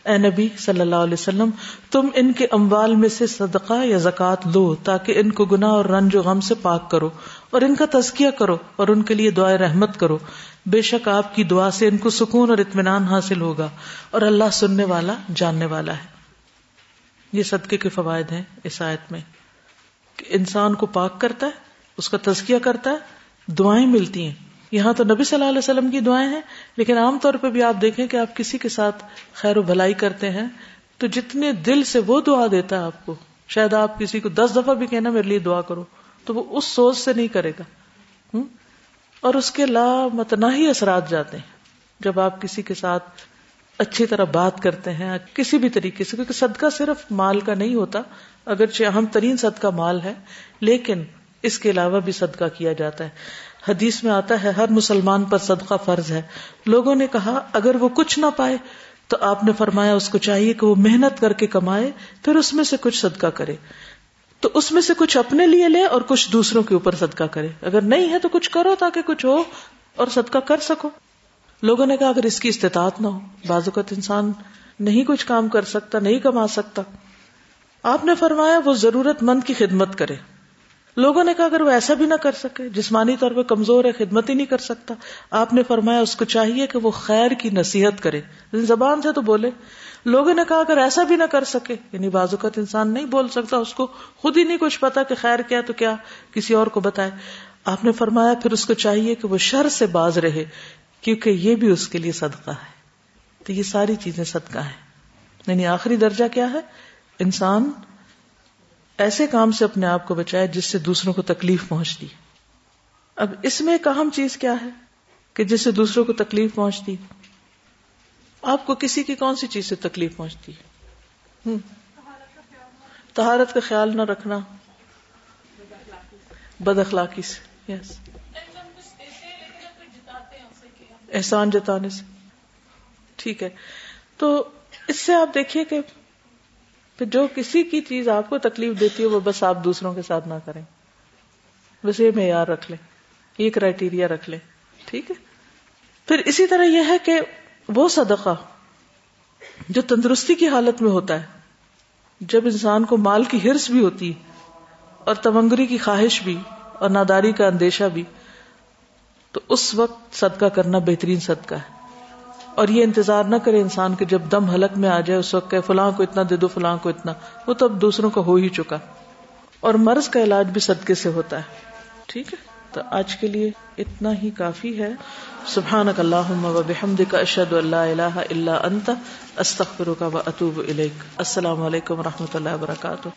اے نبی صلی اللہ علیہ وسلم، تم ان کے اموال میں سے صدقہ یا زکوٰۃ لو تاکہ ان کو گناہ اور رنج و غم سے پاک کرو۔ اور ان کا تزکیہ کرو اور ان کے لیے دعائیں رحمت کرو۔ بے شک آپ کی دعا سے ان کو سکون اور اطمینان حاصل ہوگا اور اللہ سننے والا جاننے والا ہے۔ یہ صدقے کے فوائد ہیں اس آیت میں۔ کہ انسان کو پاک کرتا ہے، اس کا تزکیہ کرتا ہے، دعائیں ملتی ہیں۔ یہاں تو نبی صلی اللہ علیہ وسلم کی دعائیں ہیں، لیکن عام طور پہ بھی آپ دیکھیں کہ آپ کسی کے ساتھ خیر و بھلائی کرتے ہیں، تو جتنے دل سے وہ دعا دیتا ہے آپ کو، شاید آپ کسی کو دس دفعہ بھی کہنا میرے لیے دعا کرو۔ تو وہ اس سوچ سے نہیں کرے گا۔ اور اس کے لا متناہی اثرات جاتے ہیں۔ جب آپ کسی کے ساتھ اچھی طرح بات کرتے ہیں، کسی بھی طریقے سے، کیونکہ صدقہ صرف مال کا نہیں ہوتا، اگرچہ اہم ترین صدقہ مال ہے، لیکن اس کے علاوہ بھی صدقہ کیا جاتا ہے۔ حدیث میں آتا ہے، ہر مسلمان پر صدقہ فرض ہے۔ لوگوں نے کہا، اگر وہ کچھ نہ پائے، تو آپ نے فرمایا، اس کو چاہیے کہ وہ محنت کر کے کمائے، پھر اس میں سے کچھ صدقہ کرے۔ تو اس میں سے کچھ اپنے لیے لے اور کچھ دوسروں کے اوپر صدقہ کرے۔ اگر نہیں ہے تو کچھ کرو تاکہ کچھ ہو اور صدقہ کر سکو۔ لوگوں نے کہا، اگر اس کی استطاعت نہ ہو، بعض اوقات انسان نہیں کچھ کام کر سکتا، نہیں کما سکتا۔ آپ نے فرمایا، وہ ضرورت مند کی خدمت کرے۔ لوگوں نے کہا اگر وہ ایسا بھی نہ کر سکے، جسمانی طور پہ کمزور ہے، خدمت ہی نہیں کر سکتا۔ آپ نے فرمایا اس کو چاہیے کہ وہ خیر کی نصیحت کرے۔ زبان سے تو بولے۔ لوگوں نے کہا اگر ایسا بھی نہ کر سکے یعنی بازوقت انسان نہیں بول سکتا، اس کو خود ہی نہیں کچھ پتا کہ خیر کیا تو کیا کسی اور کو بتائے۔ آپ نے فرمایا پھر اس کو چاہیے کہ وہ شر سے باز رہے، کیونکہ یہ بھی اس کے لیے صدقہ ہے۔ تو یہ ساری چیزیں صدقہ ہیں۔ یعنی آخری درجہ کیا ہے؟ انسان ایسے کام سے اپنے آپ کو بچائے جس سے دوسروں کو تکلیف پہنچتی۔ اب اس میں ایک اہم چیز کیا ہے کہ جس سے دوسروں کو تکلیف پہنچتی۔ آپ کو کسی کی کون سی چیز سے تکلیف پہنچتی؟ ہے تہارت کا خیال نہ رکھنا۔ بد اخلاقی سے۔ یس احسان جتانے سے۔ ٹھیک ہے۔ تو اس سے آپ دیکھیے کہ تو جو کسی کی چیز آپ کو تکلیف دیتی ہے وہ بس آپ دوسروں کے ساتھ نہ کریں۔ بس یہ معیار رکھ لیں، یہ کرائٹیریا رکھ لیں، ٹھیک ہے؟ پھر اسی طرح یہ ہے کہ وہ صدقہ جو تندرستی کی حالت میں ہوتا ہے، جب انسان کو مال کی ہرس بھی ہوتی، اور تمنگری کی خواہش بھی، اور ناداری کا اندیشہ بھی، تو اس وقت صدقہ کرنا بہترین صدقہ ہے۔ اور یہ انتظار نہ کرے انسان کے جب دم حلق میں آ جائے اس وقت کہ فلاں کو اتنا دے دو، فلاں کو اتنا۔ وہ تو اب دوسروں کا ہو ہی چکا۔ اور مرض کا علاج بھی صدقے سے ہوتا ہے۔ ٹھیک ہے؟ تو آج کے لیے اتنا ہی کافی ہے۔ سبحان و بحمد کا اشد اللہ اللہ اللہ انت استخر کا و اطوب السلام علیکم و رحمۃ اللہ وبرکاتہ۔